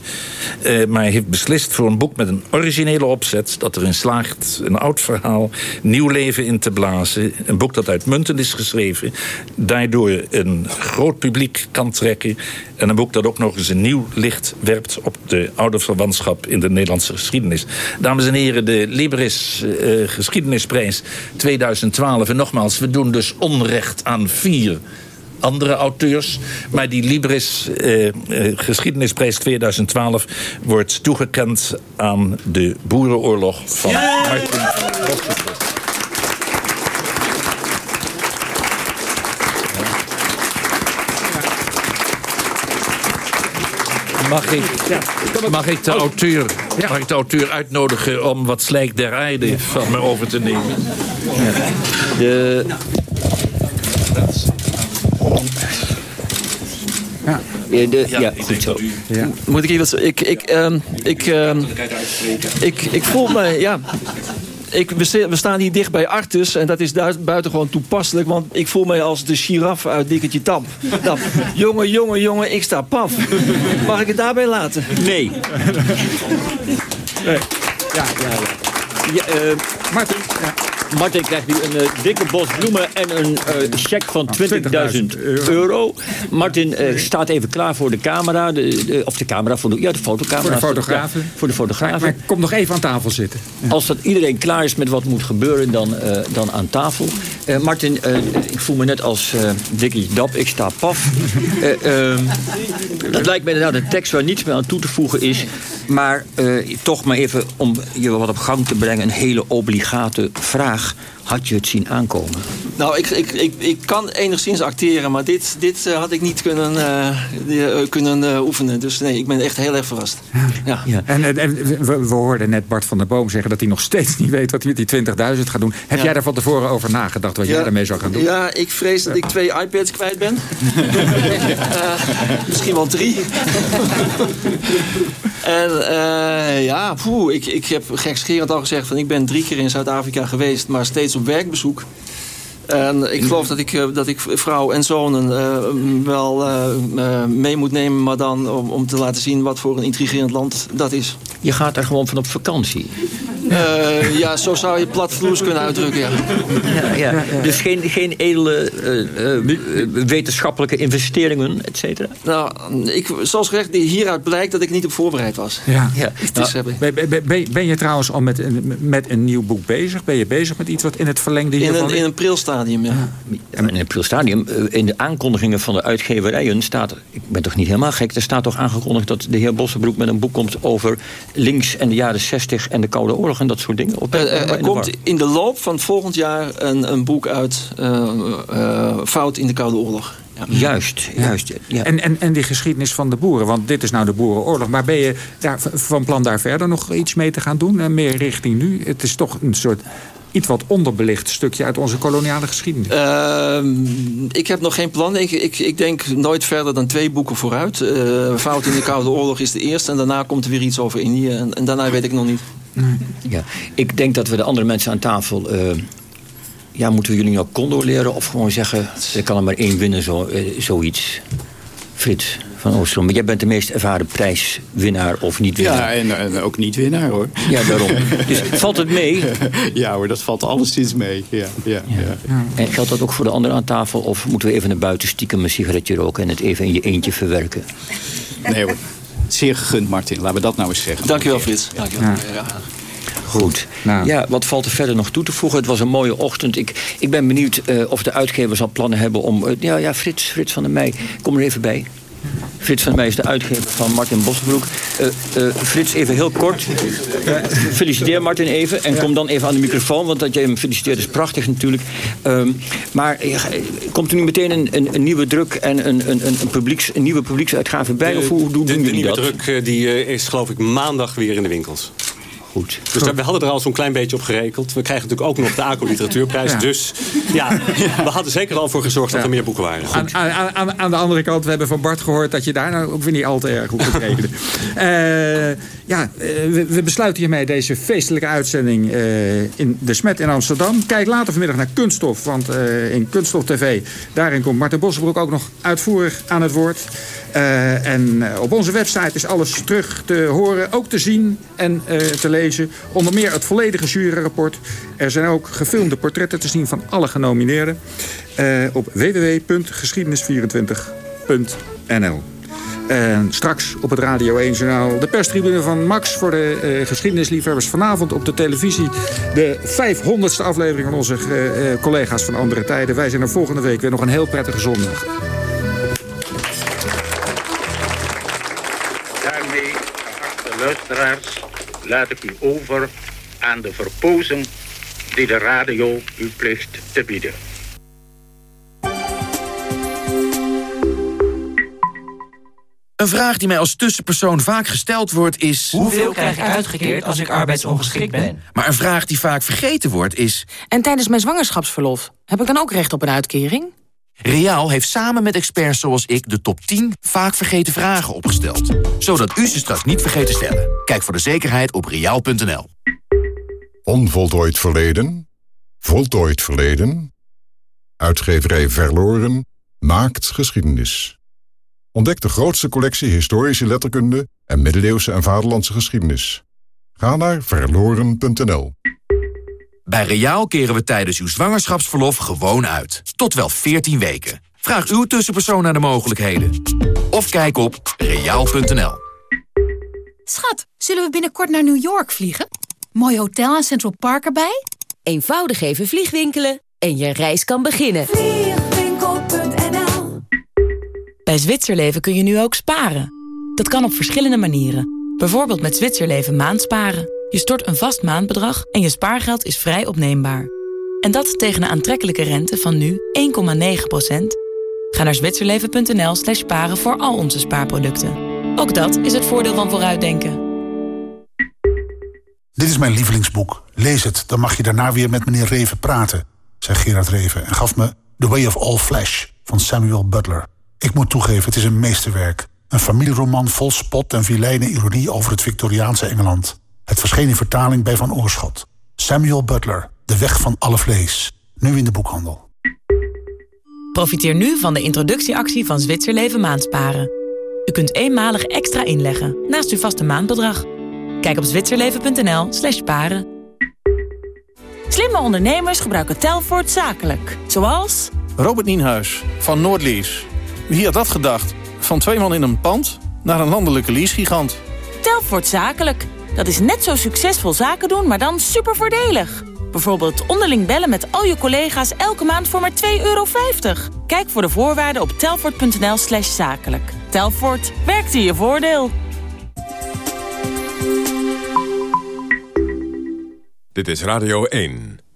uh, maar heeft beslist voor een boek met een originele opzet, dat erin slaagt een oud verhaal nieuw leven in te blazen. Een boek dat uitmuntend is geschreven, daardoor een groot publiek kan trekken en een boek dat ook nog eens een nieuw licht werpt op de oude verwantschap in de Nederlandse geschiedenis. Dames en heren, de Libris uh, Geschiedenisprijs 2012. En nogmaals, we doen dus onrecht aan vier andere auteurs. Maar die Libris eh, Geschiedenisprijs 2012 wordt toegekend aan de Boerenoorlog van yeah! Martin. Mag ik, mag, ik de auteur, mag ik de auteur uitnodigen om wat slijk der aarde van me over te nemen? De... Ja. Ja, de, ja, goed zo. Ja. Moet ik wat Ik, ik, um, ik, um, ik, ik voel me, ja, ik, we, staan hier dicht bij Artus en dat is buitengewoon toepasselijk, want ik voel mij als de giraf uit Dikkertje Tamp. Dan, jongen, jongen, jongen, ik sta paf. Mag ik het daarbij laten? Nee. nee. Ja, ja, ja. ja uh, Martin. Ja. Martin krijgt nu een uh, dikke bos bloemen en een uh, cheque van 20.000 euro. Martin uh, staat even klaar voor de camera. De, de, of de camera, voor de, ja, de fotocamera. Voor de fotografen. Ja, voor de fotografen. Maar, maar kom nog even aan tafel zitten. Ja. Als dat iedereen klaar is met wat moet gebeuren, dan, dan aan tafel. Martin, ik voel me net als Dickie Dap. Ik sta paf. Ehm, het lijkt me inderdaad een tekst waar niets meer aan toe te voegen is. Maar toch maar even om je wat op gang te brengen. Een hele obligate vraag graag had je het zien aankomen? Nou, ik, ik, ik, ik kan enigszins acteren, maar dit, dit uh, had ik niet kunnen, uh, kunnen uh, oefenen. Dus nee, ik ben echt heel erg verrast. Ja. ja. En, en we, we, hoorden net Bart van der Boom zeggen dat hij nog steeds niet weet wat hij met die 20.000 gaat doen. Heb ja. jij daar van tevoren over nagedacht wat jij daarmee zou gaan doen? Ja, ik vrees dat ik twee iPads kwijt ben. misschien wel drie. en ja, poeh, ik, ik heb gekscherend al gezegd van ik ben drie keer in Zuid-Afrika geweest, maar steeds werkbezoek. En ik geloof dat ik, dat ik vrouw en zonen uh, wel uh, mee moet nemen... maar dan om, om te laten zien wat voor een intrigerend land dat is. Je gaat daar gewoon van op vakantie? Uh, ja, zo zou je platvloers kunnen uitdrukken, ja. ja, ja. Dus geen, geen edele uh, wetenschappelijke investeringen, et cetera? Nou, ik, zoals gezegd, hieruit blijkt dat ik niet op voorbereid was. Ja. ja. Nou, ben, ben, ben, je trouwens al met, met een nieuw boek bezig? Ben je bezig met iets wat in het verlengde hiervan in een, in een prilstadium, ja. ja. In een prilstadium, in de aankondigingen van de uitgeverijen staat... ik ben toch niet helemaal gek, er staat toch aangekondigd... dat de heer Bossenbroek met een boek komt over links en de jaren 60 en de Koude Oorlog en dat soort dingen? Op, er, er komt in de loop van volgend jaar een, een boek uit uh, uh, Fout in de Koude Oorlog. Ja. Juist, juist. Ja. En, en, en die geschiedenis van de boeren, want dit is nou de boerenoorlog. Maar ben je daar, van plan daar verder nog iets mee te gaan doen? Meer richting nu? Het is toch een soort iets wat onderbelicht stukje uit onze koloniale geschiedenis? Uh, ik heb nog geen plan. Ik, ik, ik, denk nooit verder dan twee boeken vooruit. Uh, Fout in de Koude Oorlog is de eerste. En daarna komt er weer iets over Indië. En, en daarna weet ik nog niet. Nee. Ja, ik denk dat we de andere mensen aan tafel... Uh, ja, moeten we jullie nou condoleren? Of gewoon zeggen, er kan er maar één winnen, zo, uh, zoiets. Frits van Oostrom. Maar jij bent de meest ervaren prijswinnaar of niet-winnaar. Ja, en, en, ook niet-winnaar hoor. Ja, daarom. Dus valt het mee? Ja hoor, dat valt alleszins mee. Ja, ja, ja. ja. En geldt dat ook voor de anderen aan tafel? Of moeten we even naar buiten stiekem een sigaretje roken... en het even in je eentje verwerken? Nee hoor. Zeer gegund, Martin. Laten we dat nou eens zeggen. Dankjewel, Frits. Dankjewel. Ja. Goed. Nou. Ja, wat valt er verder nog toe te voegen? Het was een mooie ochtend. Ik, ik ben benieuwd uh, of de uitgevers al plannen hebben om... Uh, ja, ja, Frits, Frits van der Meij, kom er even bij. Frits van Meij is de uitgever van Martin Bosbroek. Uh, uh, Frits, even heel kort. Uh, feliciteer Martin even. En kom dan even aan de microfoon. Want dat jij hem feliciteert is prachtig natuurlijk. Um, maar komt er nu meteen een, een, een nieuwe druk en een, een, een, publieks, een nieuwe publieksuitgave bij? of hoe doen de, jullie de nieuwe dat? druk die, is geloof ik maandag weer in de winkels. Goed. Dus we hadden er al zo'n klein beetje op gerekeld. We krijgen natuurlijk ook nog de ACO Literatuurprijs. Ja. Dus ja, we hadden zeker al voor gezorgd dat er meer boeken waren. Aan, aan, aan, aan, de andere kant, we hebben van Bart gehoord... dat je daar nou ook weer niet al te erg op kunt rekenen. uh, ja, we, we, besluiten hiermee deze feestelijke uitzending uh, in De Smet in Amsterdam. Kijk later vanmiddag naar Kunststof, want uh, in Kunststof TV... daarin komt Martin Bossenbroek ook nog uitvoerig aan het woord. en op onze website is alles terug te horen, ook te zien en te lezen. Onder meer het volledige juryrapport. Er zijn ook gefilmde portretten te zien van alle genomineerden. Uh, op www.geschiedenis24.nl En straks op het Radio 1 Journaal de perstribune van Max... voor de uh, geschiedenisliefhebbers. Vanavond op de televisie de 500ste aflevering van onze uh, collega's van andere tijden. Wij zijn er volgende week weer nog een heel prettige zondag. Daarmee, geachte luisteraars laat ik u over aan de verpozen die de radio u plicht te bieden. Een vraag die mij als tussenpersoon vaak gesteld wordt is... Hoeveel krijg ik uitgekeerd als ik arbeidsongeschikt ben? Maar een vraag die vaak vergeten wordt is... En tijdens mijn zwangerschapsverlof, heb ik dan ook recht op een uitkering? Riaal heeft samen met experts zoals ik de top 10 vaak vergeten vragen opgesteld. Zodat u ze straks niet vergeet te stellen. Kijk voor de zekerheid op riaal.nl. Onvoltooid verleden. Voltooid verleden. Uitgeverij Verloren maakt geschiedenis. Ontdek de grootste collectie historische letterkunde en middeleeuwse en vaderlandse geschiedenis. Ga naar verloren.nl. Bij Reaal keren we tijdens uw zwangerschapsverlof gewoon uit. Tot wel 14 weken. Vraag uw tussenpersoon naar de mogelijkheden. Of kijk op reaal.nl. Schat, zullen we binnenkort naar New York vliegen? Mooi hotel en Central Park erbij? Eenvoudig even vliegwinkelen en je reis kan beginnen. Vliegwinkel.nl Bij Zwitserleven kun je nu ook sparen. Dat kan op verschillende manieren. Bijvoorbeeld met Zwitserleven maandsparen. Je stort een vast maandbedrag en je spaargeld is vrij opneembaar. En dat tegen een aantrekkelijke rente van nu 1,9%. Ga naar zwitserleven.nl slash sparen voor al onze spaarproducten. Ook dat is het voordeel van vooruitdenken. Dit is mijn lievelingsboek. Lees het, dan mag je daarna weer met meneer Reven praten, zei Gerard Reven en gaf me The Way of All Flesh van Samuel Butler. Ik moet toegeven, het is een meesterwerk. Een familieroman vol spot en vilijne ironie over het Victoriaanse Engeland. Het verscheen in vertaling bij Van Oorschot. Samuel Butler, De Weg van Alle Vlees. Nu in de boekhandel. Profiteer nu van de introductieactie van Zwitserleven maandsparen. U kunt eenmalig extra inleggen naast uw vaste maandbedrag. Kijk op zwitserleven.nl slash sparen. Slimme ondernemers gebruiken Telfort zakelijk. Zoals... Robert Nienhuis van Noordlease. Wie had dat gedacht? Van twee man in een pand naar een landelijke leasegigant. Telfort zakelijk. Dat is net zo succesvol zaken doen, maar dan super voordelig. Bijvoorbeeld onderling bellen met al je collega's elke maand voor maar 2,50 euro. Kijk voor de voorwaarden op telfort.nl slash zakelijk. Telfort, werkt in je voordeel. Dit is Radio 1.